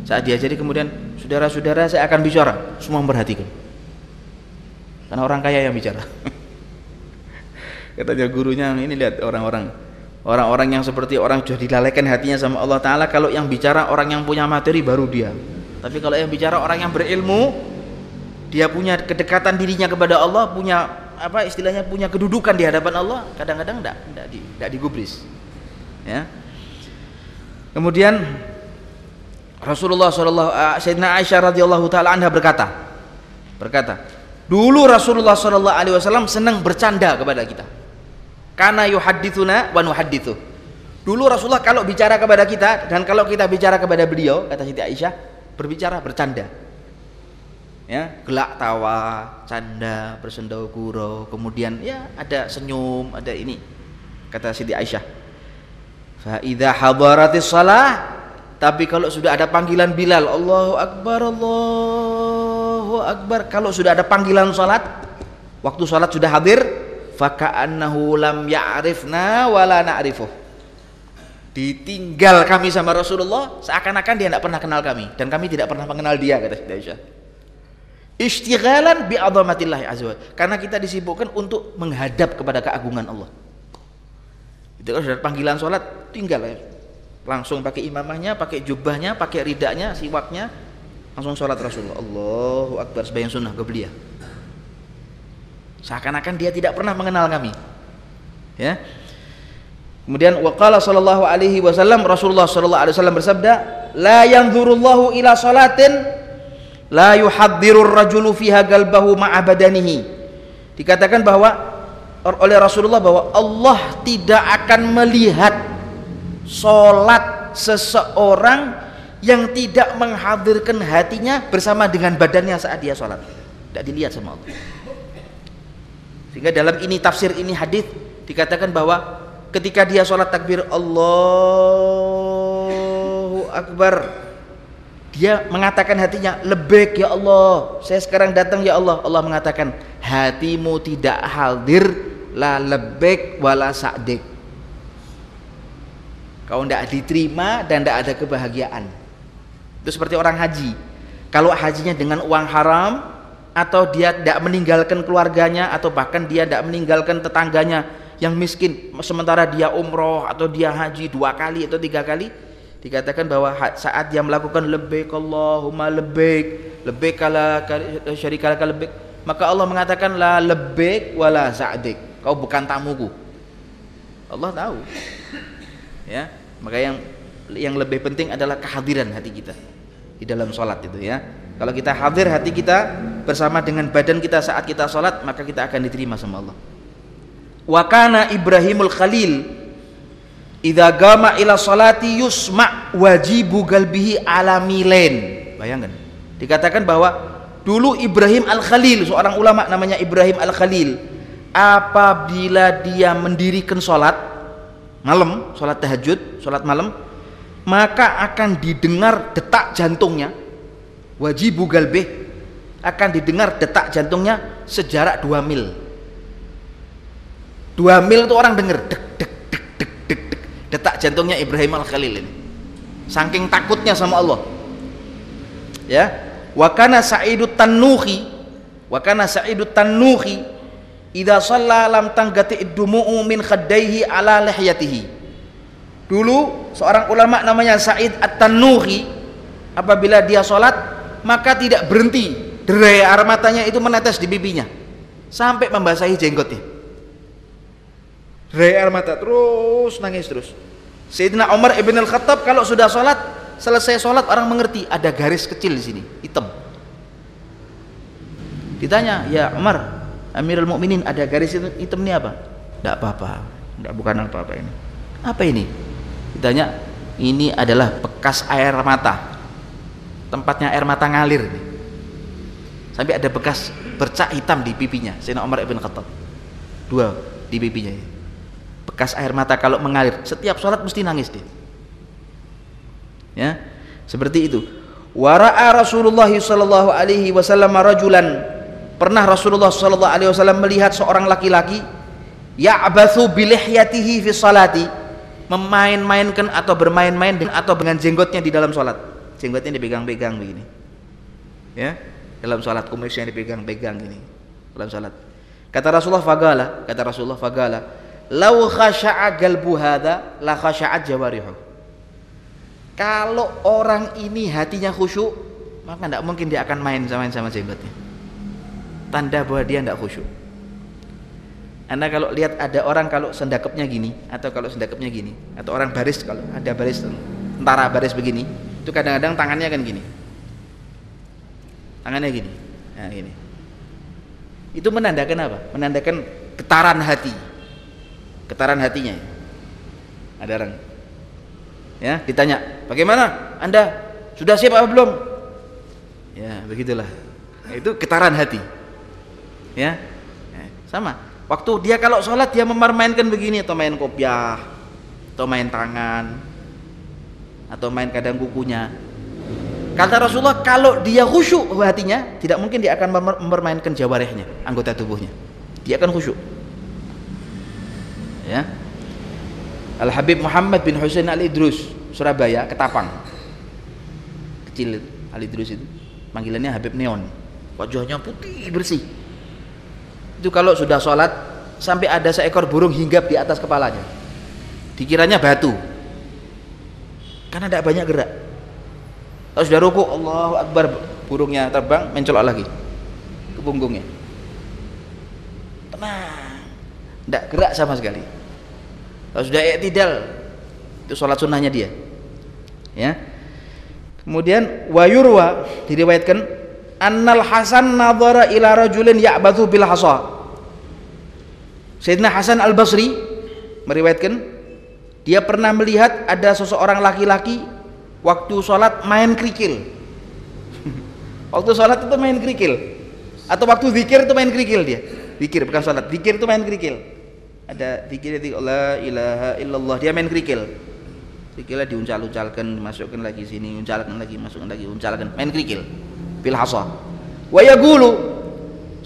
Saat diajari kemudian, saudara-saudara saya akan bicara. Semua memperhatikan. Karena orang kaya yang bicara. Katanya gurunya, ini lihat orang-orang. Orang-orang yang seperti orang sudah dilalaikan hatinya sama Allah Ta'ala. Kalau yang bicara orang yang punya materi baru dia. Tapi kalau yang bicara orang yang berilmu, dia punya kedekatan dirinya kepada Allah, punya apa istilahnya punya kedudukan di hadapan Allah kadang-kadang tidak di, tidak digubris ya kemudian Rasulullah Shallallahu uh, Sayyidina Aisyah radhiyallahu taala anha berkata berkata dulu Rasulullah wasallam senang bercanda kepada kita karena yuhaditsuna wa nuhaditsu dulu Rasulullah kalau bicara kepada kita dan kalau kita bicara kepada beliau kata Siti Aisyah berbicara bercanda. Ya gelak tawa canda bersendau gurau kemudian ya ada senyum ada ini kata Siti Aisyah. Fa idza hadaratis salah tapi kalau sudah ada panggilan Bilal Allahu akbar Allahu akbar kalau sudah ada panggilan salat waktu salat sudah hadir faka'annahu lam ya'rifna wala na'rifuh ditinggal kami sama Rasulullah seakan-akan dia tidak pernah kenal kami dan kami tidak pernah mengenal dia kata Siti Aisyah Istighalan bi azamatillah azza Karena kita disibukkan untuk menghadap kepada keagungan Allah. Itu kalau sudah panggilan sholat tinggal ya. Langsung pakai imamahnya, pakai jubahnya, pakai ridaknya, siwaknya, langsung sholat Rasulullah. Allahu Akbar sebagian sunnah beliau. Seakan-akan dia tidak pernah mengenal kami. Ya. Kemudian waqala sallallahu alaihi wasallam Rasulullah sallallahu alaihi wasallam bersabda, "La yanzurullahu ila salatin la yuhadzirur rajulu fiha galbahu ma'a badanihi dikatakan bahwa oleh Rasulullah bahwa Allah tidak akan melihat solat seseorang yang tidak menghadirkan hatinya bersama dengan badannya saat dia sholat tidak dilihat sama Allah sehingga dalam ini tafsir ini hadis dikatakan bahwa ketika dia sholat takbir Allahu Akbar dia mengatakan hatinya lebek ya Allah. Saya sekarang datang ya Allah. Allah mengatakan hatimu tidak hadir la lebek wala sa'dik. Kau tidak diterima dan tidak ada kebahagiaan. Itu seperti orang haji. Kalau hajinya dengan uang haram atau dia tidak meninggalkan keluarganya atau bahkan dia tidak meninggalkan tetangganya yang miskin. Sementara dia umroh atau dia haji dua kali atau tiga kali dikatakan bahwa saat dia melakukan lebih Allahumma lebih lebih kala syarikal lebih maka Allah mengatakan la lebih wala sa'dik. Kau bukan tamuku. Allah tahu. Ya maka yang yang lebih penting adalah kehadiran hati kita di dalam sholat itu ya kalau kita hadir hati kita bersama dengan badan kita saat kita sholat maka kita akan diterima sama Allah wakana Ibrahimul Khalil Idza gama ila salati yusma wajibu galbihi ala milen. Bayangkan. Dikatakan bahwa dulu Ibrahim Al-Khalil, seorang ulama namanya Ibrahim Al-Khalil, apabila dia mendirikan salat, malam, sholat tahajud, sholat malam, maka akan didengar detak jantungnya, wajibu galbih, akan didengar detak jantungnya sejarak 2 mil. 2 mil itu orang dengar dek dek dek dek dek dek detak jantungnya Ibrahim Al-Khalil ini. Saking takutnya sama Allah. Ya. Wa kana Sa'idut Tanuhi wa kana Sa'idut Tanuhi idza shalla lam tanggati dumu'u min khaddaihi ala lihyatihi. Dulu seorang ulama namanya Sa'id At-Tanuhi apabila dia sholat maka tidak berhenti. Derai air matanya itu menetes di pipinya. Sampai membasahi jenggotnya. Derai air mata terus nangis terus. Sayyidina Umar ibn al-Khattab kalau sudah sholat selesai sholat orang mengerti ada garis kecil di sini hitam. Ditanya ya Umar Amirul Mukminin ada garis hitam ini apa? Tidak apa-apa tidak bukan apa-apa ini. Apa ini? Ditanya ini adalah bekas air mata tempatnya air mata ngalir nih. sampai ada bekas bercak hitam di pipinya Sayyidina Umar ibn Khattab. Dua di pipinya bekas air mata kalau mengalir setiap sholat mesti nangis dia. Ya seperti itu. Wara'a Rasulullah sallallahu alaihi wasallam rajulan. Pernah Rasulullah sallallahu alaihi wasallam melihat seorang laki-laki ya'bathu bilihyatihi fi salati memain-mainkan atau bermain-main atau dengan jenggotnya di dalam sholat jenggotnya dipegang-pegang begini. Ya? Dalam sholat kumisnya dipegang-pegang gini dalam sholat kata Rasulullah fagala. Kata Rasulullah fagala. Lau khasha'a galbu hadha la khasha'at jawarihu. Kalau orang ini hatinya khusyuk maka tidak mungkin dia akan main sama sama jenggotnya. Tanda bahwa dia tidak khusyuk. Anda kalau lihat ada orang kalau sendakepnya gini atau kalau sendakepnya gini atau orang baris kalau ada baris tentara baris begini itu kadang-kadang tangannya kan gini. Tangannya gini. Nah gini. Itu menandakan apa? Menandakan getaran hati. Getaran hatinya. Ada orang. Ya ditanya bagaimana? Anda sudah siap apa belum? Ya begitulah. Itu getaran hati. Ya, ya sama. Waktu dia kalau sholat dia memarmainkan begini atau main kopiah atau main tangan atau main kadang kukunya. Kata Rasulullah kalau dia khusyuk hatinya tidak mungkin dia akan mempermainkan jawarehnya anggota tubuhnya. Dia akan khusyuk. Ya. Al Habib Muhammad bin Husain Al Idrus Surabaya Ketapang. Kecil Al Idrus itu. Panggilannya Habib Neon. Wajahnya putih bersih. Itu kalau sudah sholat sampai ada seekor burung hinggap di atas kepalanya. Dikiranya batu karena tidak banyak gerak. Kalau sudah ruku Allahu Akbar. Burungnya terbang mencolok lagi ke punggungnya. Tenang. Tidak gerak sama sekali. Kalau sudah i'tidal itu sholat sunnahnya dia. Ya. Kemudian wayurwa diriwayatkan annal hasan nadhara ila rajulin ya'bathu bil hasa. Sayyidina Hasan al-Basri meriwayatkan dia pernah melihat ada seseorang laki-laki waktu sholat main kerikil. Waktu sholat itu main kerikil. Atau waktu zikir itu main kerikil dia. Zikir bukan sholat. Zikir itu main kerikil. Ada zikir itu Allah ilaha illallah. Dia main kerikil. Kerikilnya diuncal-uncalkan masukkan lagi sini uncalkan lagi masukkan lagi uncalkan. Main kerikil. Bil hasa wa yaqulu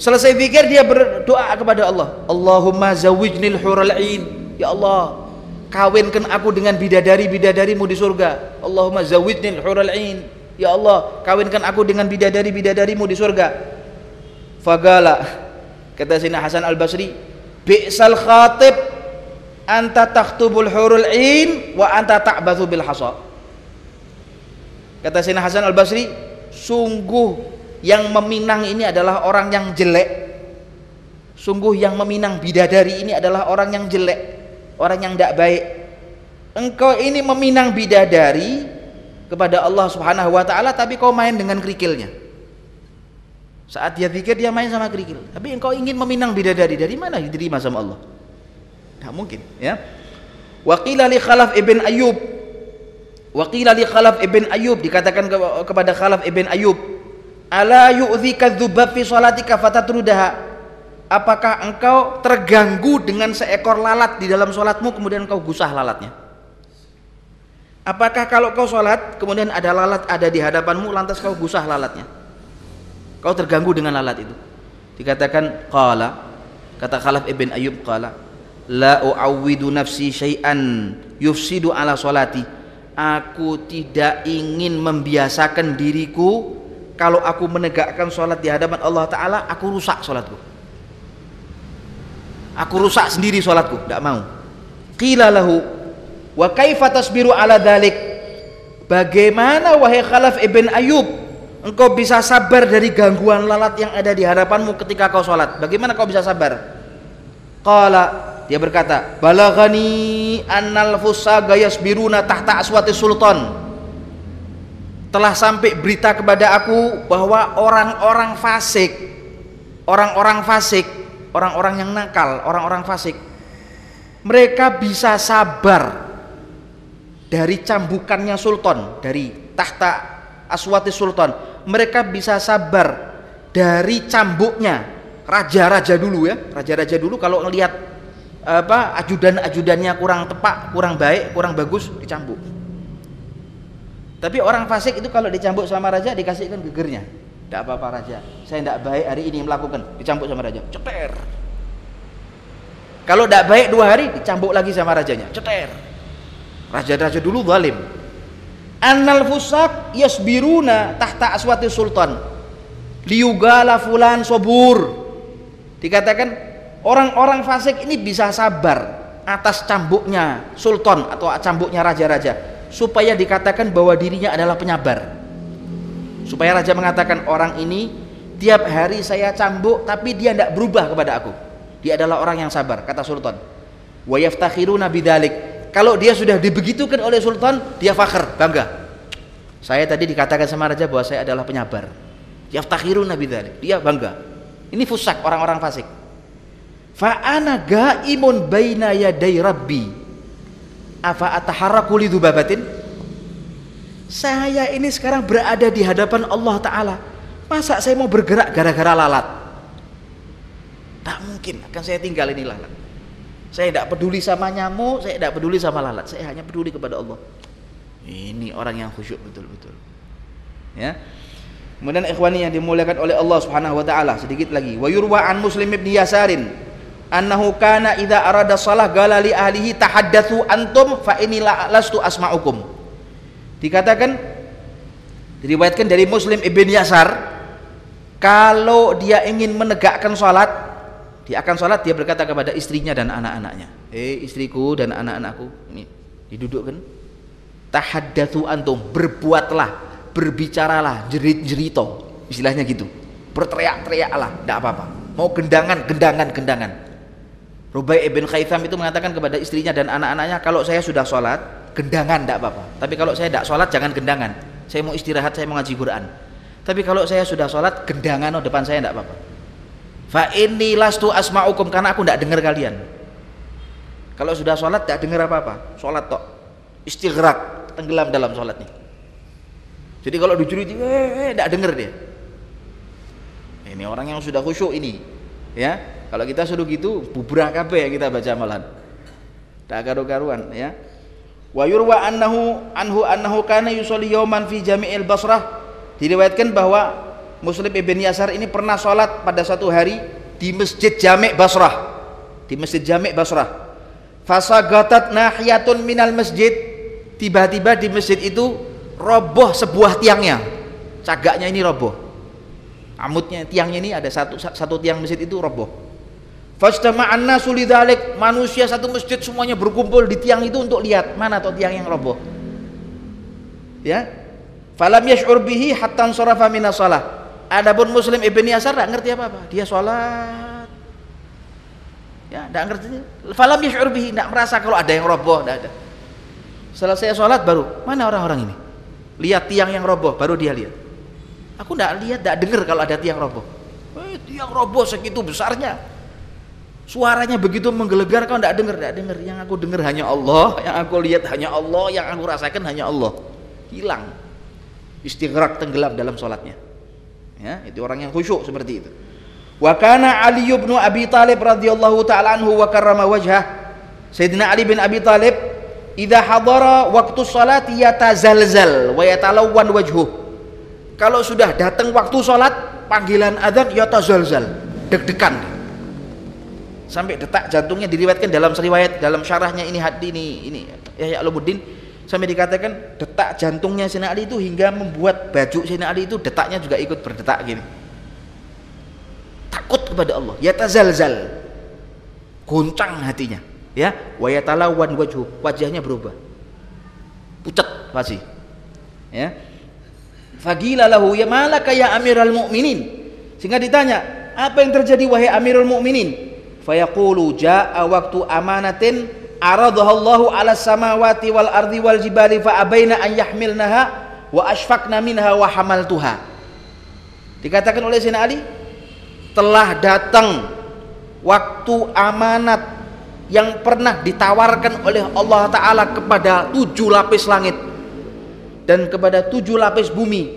selesai zikir dia berdoa kepada Allah. Allahumma zawijnil hurul ain ya Allah kawinkan aku dengan bidadari-bidadarimu di surga. Allahumma zawidnil hurul ain. Ya Allah kawinkan aku dengan bidadari-bidadarimu di surga. Fagala kata Sina Hasan Al-Basri bi'sal khatib anta takhtubul hurul ain wa anta ta'bathu bil hasa. Kata Sina Hasan Al-Basri sungguh yang meminang ini adalah orang yang jelek. Sungguh yang meminang bidadari ini adalah orang yang jelek orang yang tidak baik. Engkau ini meminang bidadari kepada Allah subhanahu wa ta'ala tapi kau main dengan kerikilnya. Saat dia pikir dia main sama kerikil. Tapi engkau ingin meminang bidadari dari mana diterima sama Allah? Tidak mungkin ya. Waqila li khalaf ibn ayub waqila li khalaf ibn ayub dikatakan kepada khalaf ibn ayub ala yu'dhika dhubab fi salatika fatatrudaha apakah engkau terganggu dengan seekor lalat di dalam sholatmu kemudian engkau gusah lalatnya? Apakah kalau kau sholat kemudian ada lalat ada di hadapanmu lantas kau gusah lalatnya? Kau terganggu dengan lalat itu? Dikatakan qala. Kata Khalaf ibn Ayub qala la u'awwidu nafsi syai'an yufsidu ala sholati. Aku tidak ingin membiasakan diriku. Kalau aku menegakkan sholat di hadapan Allah Ta'ala aku rusak sholatku aku rusak sendiri sholatku tidak mau. Qila lahu wa kaifa tasbiru ala dalik bagaimana wahai Khalaf ibn Ayub engkau bisa sabar dari gangguan lalat yang ada di hadapanmu ketika kau sholat bagaimana kau bisa sabar? Qala dia berkata balagani annal fusaga yasbiruna tahta aswati sultan. Telah sampai berita kepada aku bahwa orang-orang fasik orang-orang fasik orang-orang yang nakal, orang-orang fasik, mereka bisa sabar dari cambukannya sultan, dari tahta aswati sultan. Mereka bisa sabar dari cambuknya raja-raja dulu ya, raja-raja dulu kalau ngelihat apa ajudan-ajudannya kurang tepat, kurang baik, kurang bagus dicambuk. Tapi orang fasik itu kalau dicambuk sama raja dikasihkan gegernya tidak apa-apa raja. Saya tidak baik hari ini melakukan. Dicambuk sama raja. Ceter. Kalau tidak baik dua hari dicambuk lagi sama rajanya. Ceter. Raja-raja dulu zalim. Annal fusak yasbiruna tahta aswati sultan. Liugala fulan sobur. Dikatakan orang-orang fasik ini bisa sabar atas cambuknya sultan atau cambuknya raja-raja supaya dikatakan bahwa dirinya adalah penyabar supaya raja mengatakan orang ini tiap hari saya cambuk tapi dia tidak berubah kepada aku. Dia adalah orang yang sabar kata sultan. Wa yaftakhiruna bidzalik. Kalau dia sudah dibegitukan oleh sultan dia fakhr bangga. Saya tadi dikatakan sama raja bahwa saya adalah penyabar. Yaftakhiruna bidzalik. Dia bangga. Ini fusak orang-orang fasik. Fa ana gaimun baina yaday rabbi. Afa lidubabatin saya ini sekarang berada di hadapan Allah Ta'ala. Masa saya mau bergerak gara-gara lalat? Tak mungkin akan saya tinggal ini lalat. Saya tidak peduli sama nyamuk saya tidak peduli sama lalat. Saya hanya peduli kepada Allah. Ini orang yang khusyuk betul-betul. Ya. Kemudian ikhwani yang dimuliakan oleh Allah Subhanahu wa taala sedikit lagi. Wa yurwa an muslim ibn yasarin annahu kana idza arada shalah gala li ahlihi tahaddatsu antum fa inni lastu asma'ukum dikatakan diriwayatkan dari Muslim Ibn Yasar kalau dia ingin menegakkan sholat dia akan sholat dia berkata kepada istrinya dan anak-anaknya eh istriku dan anak-anakku ini didudukkan. Tahaddatsu antum berbuatlah berbicaralah jerit-jerito istilahnya gitu. Berteriak-teriaklah tidak apa-apa. Mau gendangan gendangan gendangan. Rubai ibn Khaytham itu mengatakan kepada istrinya dan anak-anaknya kalau saya sudah sholat gendangan tidak apa-apa. Tapi kalau saya tidak sholat jangan gendangan. Saya mau istirahat saya mau ngaji Quran. Tapi kalau saya sudah sholat gendangan oh depan saya tidak apa-apa. Fa ini lastu asma'ukum karena aku tidak dengar kalian. Kalau sudah sholat tidak dengar apa-apa. Sholat tok. Istighraq tenggelam dalam sholatnya jadi kalau dijuruti eh tidak eh, dengar dia. Ini orang yang sudah khusyuk ini ya. Kalau kita suruh gitu bubrah kabeh yang kita baca malam tak karu-karuan ya wa yurwa annahu anhu annahu kana yusalli yawman fi jami'il basrah. Diriwayatkan bahwa Muslim ibn Yasar ini pernah sholat pada satu hari di masjid Jami' Basrah. Di masjid Jami' Basrah. Fasagatat nahiyatun minal masjid. Tiba-tiba di masjid itu roboh sebuah tiangnya. Cagaknya ini roboh. Amutnya tiangnya ini ada satu satu tiang masjid itu roboh Fajtama'an nasu lidzalik, manusia satu masjid semuanya berkumpul di tiang itu untuk lihat mana tuh tiang yang roboh. Ya. Falam yash'ur bihi hatta sarafa minas. Adapun Muslim Ibn Yasar enggak ngerti apa-apa. Dia sholat. Ya, enggak ngerti. Falam yash'ur bihi, enggak merasa kalau ada yang roboh, enggak ada. Selesai sholat baru, mana orang-orang ini? Lihat tiang yang roboh, baru dia lihat. Aku enggak lihat, enggak dengar kalau ada tiang roboh. Eh, tiang roboh segitu besarnya Suaranya begitu menggelegar kau tidak dengar, tidak dengar. Yang aku dengar hanya Allah, yang aku lihat hanya Allah, yang aku rasakan hanya Allah. Hilang. Istighraq tenggelam dalam sholatnya. Ya, itu orang yang khusyuk seperti itu. Wa kana Ali bin Abi Talib radhiyallahu taala anhu wa karrama wajhah. Sayyidina Ali bin Abi Talib idza hadara waktu salat yatazalzal wa yatalawwan wajhuh. Kalau sudah datang waktu salat, panggilan adzan yatazalzal, deg-degan. Sampai detak jantungnya diriwayatkan dalam riwayat dalam syarahnya ini hadi ini ini Yahya Alumuddin sampai dikatakan detak jantungnya Sayyidina Ali itu hingga membuat baju Sayyidina Ali itu detaknya juga ikut berdetak gini. Takut kepada Allah. Ya tazalzal goncang hatinya. Ya wa yatalawan wajhu. Wajahnya berubah. Pucat pasti. Ya. Fagila lahu ya malaka ya amiral mu'minin? Sehingga ditanya apa yang terjadi wahai amirul mu'minin fayaqulu jaa waktu amanatin aradahallahu ala samawati wal ardi wal jibali fa abaina an yahmilnaha wa ashfaqna minha wa hamaltuha. Dikatakan oleh Sayyidina Ali telah datang waktu amanat yang pernah ditawarkan oleh Allah Ta'ala kepada tujuh lapis langit dan kepada tujuh lapis bumi.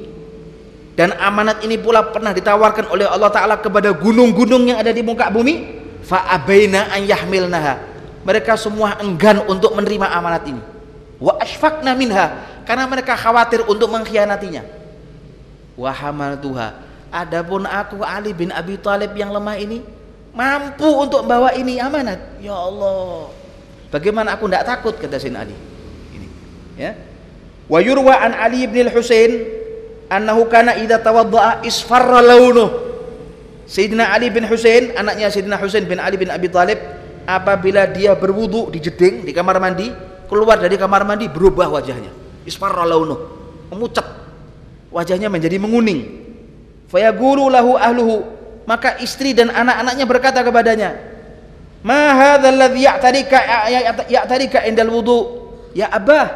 Dan amanat ini pula pernah ditawarkan oleh Allah Ta'ala kepada gunung-gunung yang ada di muka bumi fa'abaina an yahmilnaha mereka semua enggan untuk menerima amanat ini wa ashfaqna minha karena mereka khawatir untuk mengkhianatinya wa hamaltuha Adapun aku Ali bin Abi Thalib yang lemah ini mampu untuk membawa ini amanat. Ya Allah. Bagaimana aku tidak takut kata Sayyidina Ali. Ini. Ya. Wa yurwa an Ali bin Al-Husain annahu kana idza tawaddaa isfarra launuh. Sayyidina Ali bin Husain, anaknya Sayyidina Husain bin Ali bin Abi Thalib, apabila dia berwudu di jeding di kamar mandi, keluar dari kamar mandi berubah wajahnya. Isfarra launuh. Memucat. Wajahnya menjadi menguning fayaqulu lahu ahluhu maka istri dan anak-anaknya berkata kepadanya ma hadzal ladzi ya'tarika ya'tarika indal wudu ya abah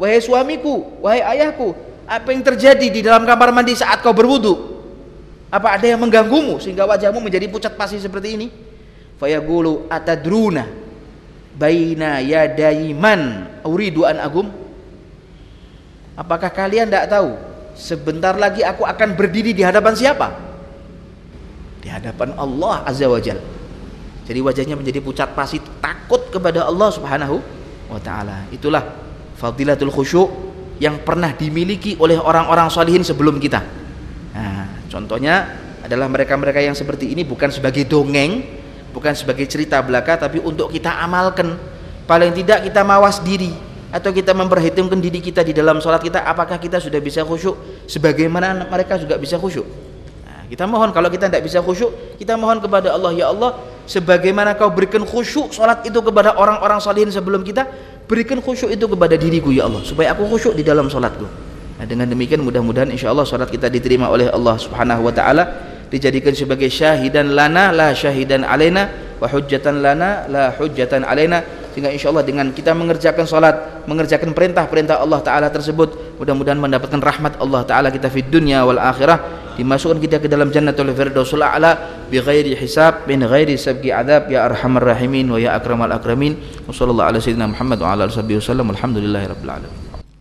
wahai suamiku wahai ayahku apa yang terjadi di dalam kamar mandi saat kau berwudu apa ada yang mengganggumu sehingga wajahmu menjadi pucat pasi seperti ini fayaqulu atadruna baina yadaiman uridu an agum apakah kalian tidak tahu sebentar lagi aku akan berdiri di hadapan siapa? Di hadapan Allah Azza wa Jal. Jadi wajahnya menjadi pucat pasi takut kepada Allah Subhanahu wa taala. Itulah fadilatul khusyuk yang pernah dimiliki oleh orang-orang salihin sebelum kita. Nah, contohnya adalah mereka-mereka yang seperti ini bukan sebagai dongeng, bukan sebagai cerita belaka tapi untuk kita amalkan. Paling tidak kita mawas diri, atau kita memperhitungkan diri kita di dalam sholat kita apakah kita sudah bisa khusyuk? Sebagaimana mereka juga bisa khusyuk. Nah, kita mohon kalau kita tidak bisa khusyuk kita mohon kepada Allah ya Allah sebagaimana kau berikan khusyuk sholat itu kepada orang-orang salihin sebelum kita berikan khusyuk itu kepada diriku ya Allah supaya aku khusyuk di dalam sholatku nah, dengan demikian mudah-mudahan insya Allah sholat kita diterima oleh Allah subhanahu wa ta'ala dijadikan sebagai syahidan lana la syahidan alaina wa hujjatan lana la hujjatan alaina sehingga insya Allah dengan kita mengerjakan salat mengerjakan perintah-perintah Allah Ta'ala tersebut mudah-mudahan mendapatkan rahmat Allah Ta'ala kita di dunia wal akhirah dimasukkan kita ke dalam jannatul firdausul a'la bi ghairi hisab min ghairi sabqi adab ya arhamar rahimin wa ya akramal akramin. Wa sallallahu ala sayyidina Muhammad wa ala alihi wasallam alhamdulillahi alamin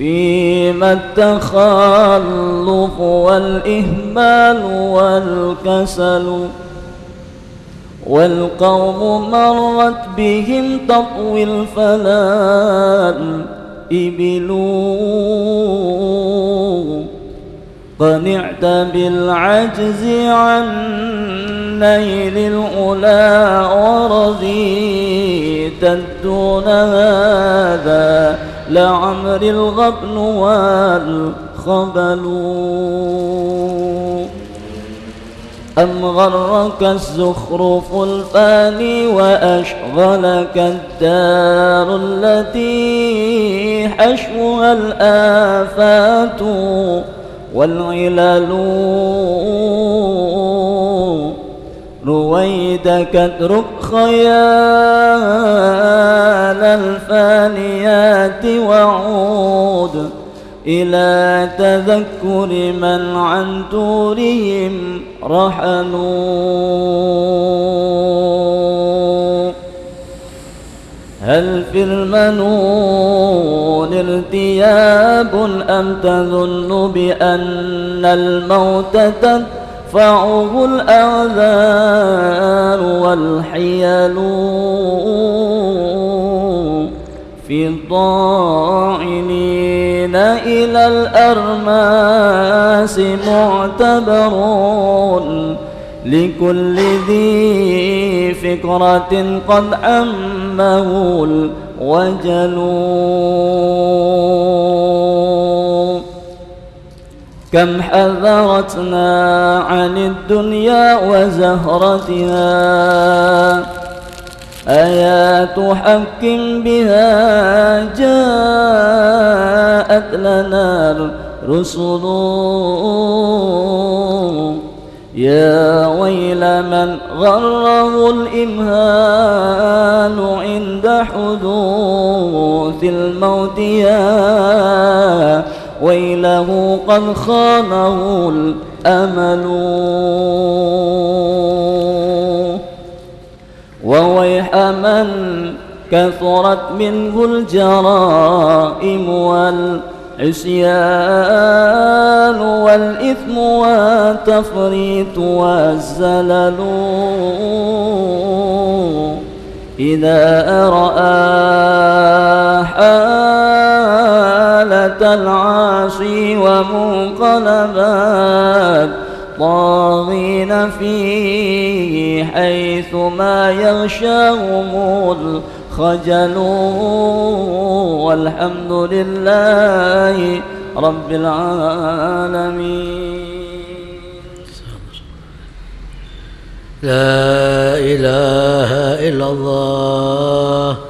فيما التخلف والإهمال والكسل والقوم مرت بهم تطوي الفلال إبلوا. قنعت بالعجز عن نيل الأولى ورضيت الدون هذا. لعمر الغبن والخبل. أم غرك الزخرف الفاني وأشغلك الدار التي حشوها الآفات والعلل رويدك اترك خيال الفانيات وعود إلى تذكر من عن تورهم رحلوا. هل في المنون ارتياب أم تظن بأن الموت تدفعه الأعذار والحيل في الضاعنين إلى الأرماس معتبرون لكل ذي فكرة قد عمه الوجل كم حذرتنا عن الدنيا وزهرتها؟ آيات حق بها جاءت لنا الرسل؟ يا ويل من غره الإمهال عند حدوث الموت يا ويله قد خانه الأمل. وويح من كثرت منه الجرائم والعصيان والإثم والتفريط والزلل. إذا رأى حالة العاصي ومنقلبات طاغين فيه حيث ما يغشاهم الخجل. والحمد لله رب العالمين. لا إله إلا الله.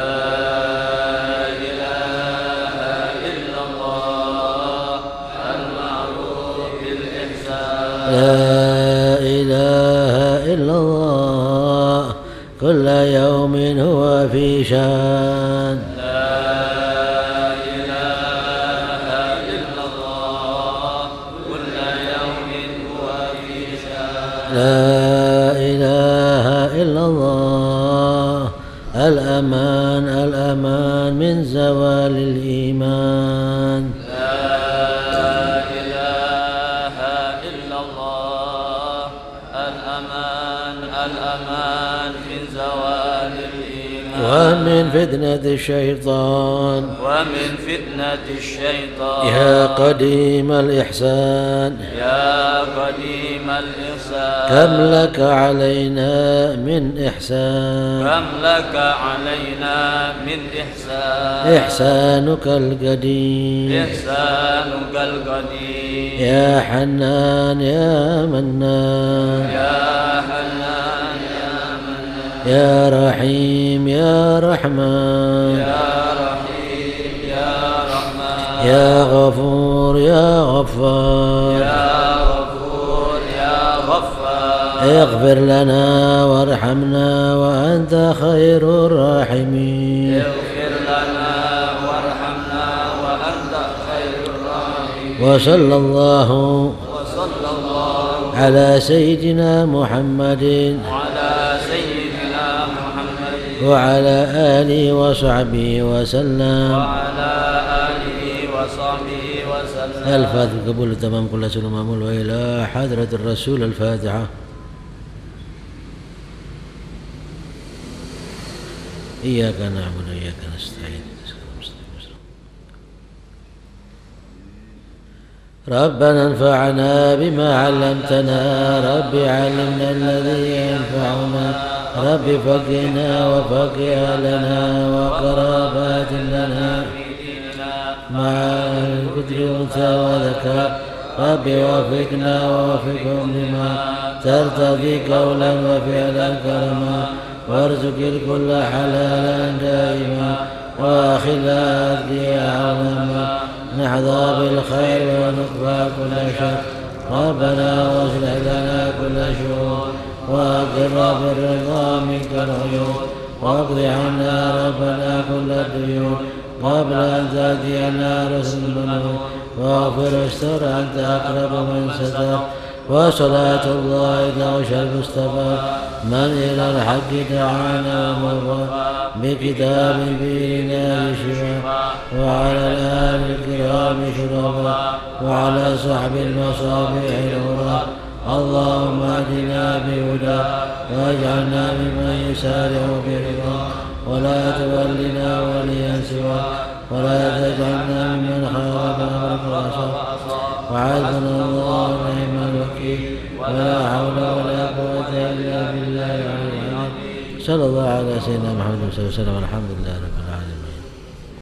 كم لك علينا من إحسان كم لك علينا من إحسان إحسانك القديم إحسانك القديم يا حنان يا منان يا حنان يا منان يا رحيم يا رحمن يا رحيم يا رحمن يا غفور يا غفار يا غفور يا غفار اغفر لنا وارحمنا وأنت خير الراحمين. اغفر لنا وارحمنا وأنت خير الراحمين. وصلى الله وصلى الله على سيدنا محمد على سيدنا محمد وعلى آله وصحبه وسلم. وعلى آله وصحبه وسلم. الفاتحة قبول تمام كل معمول وإلى حضرة الرسول الفاتحة. إياك نعبد وإياك نستعين ربنا انفعنا بما علمتنا رب علمنا الذي ينفعنا رب فقنا وفقه لنا وقرابات لنا. مع القدر أنثى وذكاء رب وفقنا ووفقهم لما ترتضي قولا وفعلا كرما. وارزق الكل حلالا دائما أذكياء علما نحظى بالخير ونقبى كل شر. ربنا واصلح لنا كل شؤون وأقر بالرضا منك العيون واقض عنا ربنا كل الديون. قبل أن تأتينا رسل المنون واغفر استر أنت أقرب من ستر. وصلاة الله تغشى المصطفى. من إلى الحق دعانا ومضى بكتاب فينا شفاء. وعلى الآل الكرام شرفا وعلى صحب المصابيح الغرى اللهم اهدنا بهدى. واجعلنا ممن يسارع برضا ولا تولنا وليا سوى. ولا تجعلنا ممن خالف امرك وعصى وعاذنا الله ولا حول ولا قوة إلا بالله العلي العظيم. صلى الله على سيدنا محمد صلى الله عليه وسلم. والحمد لله رب العالمين.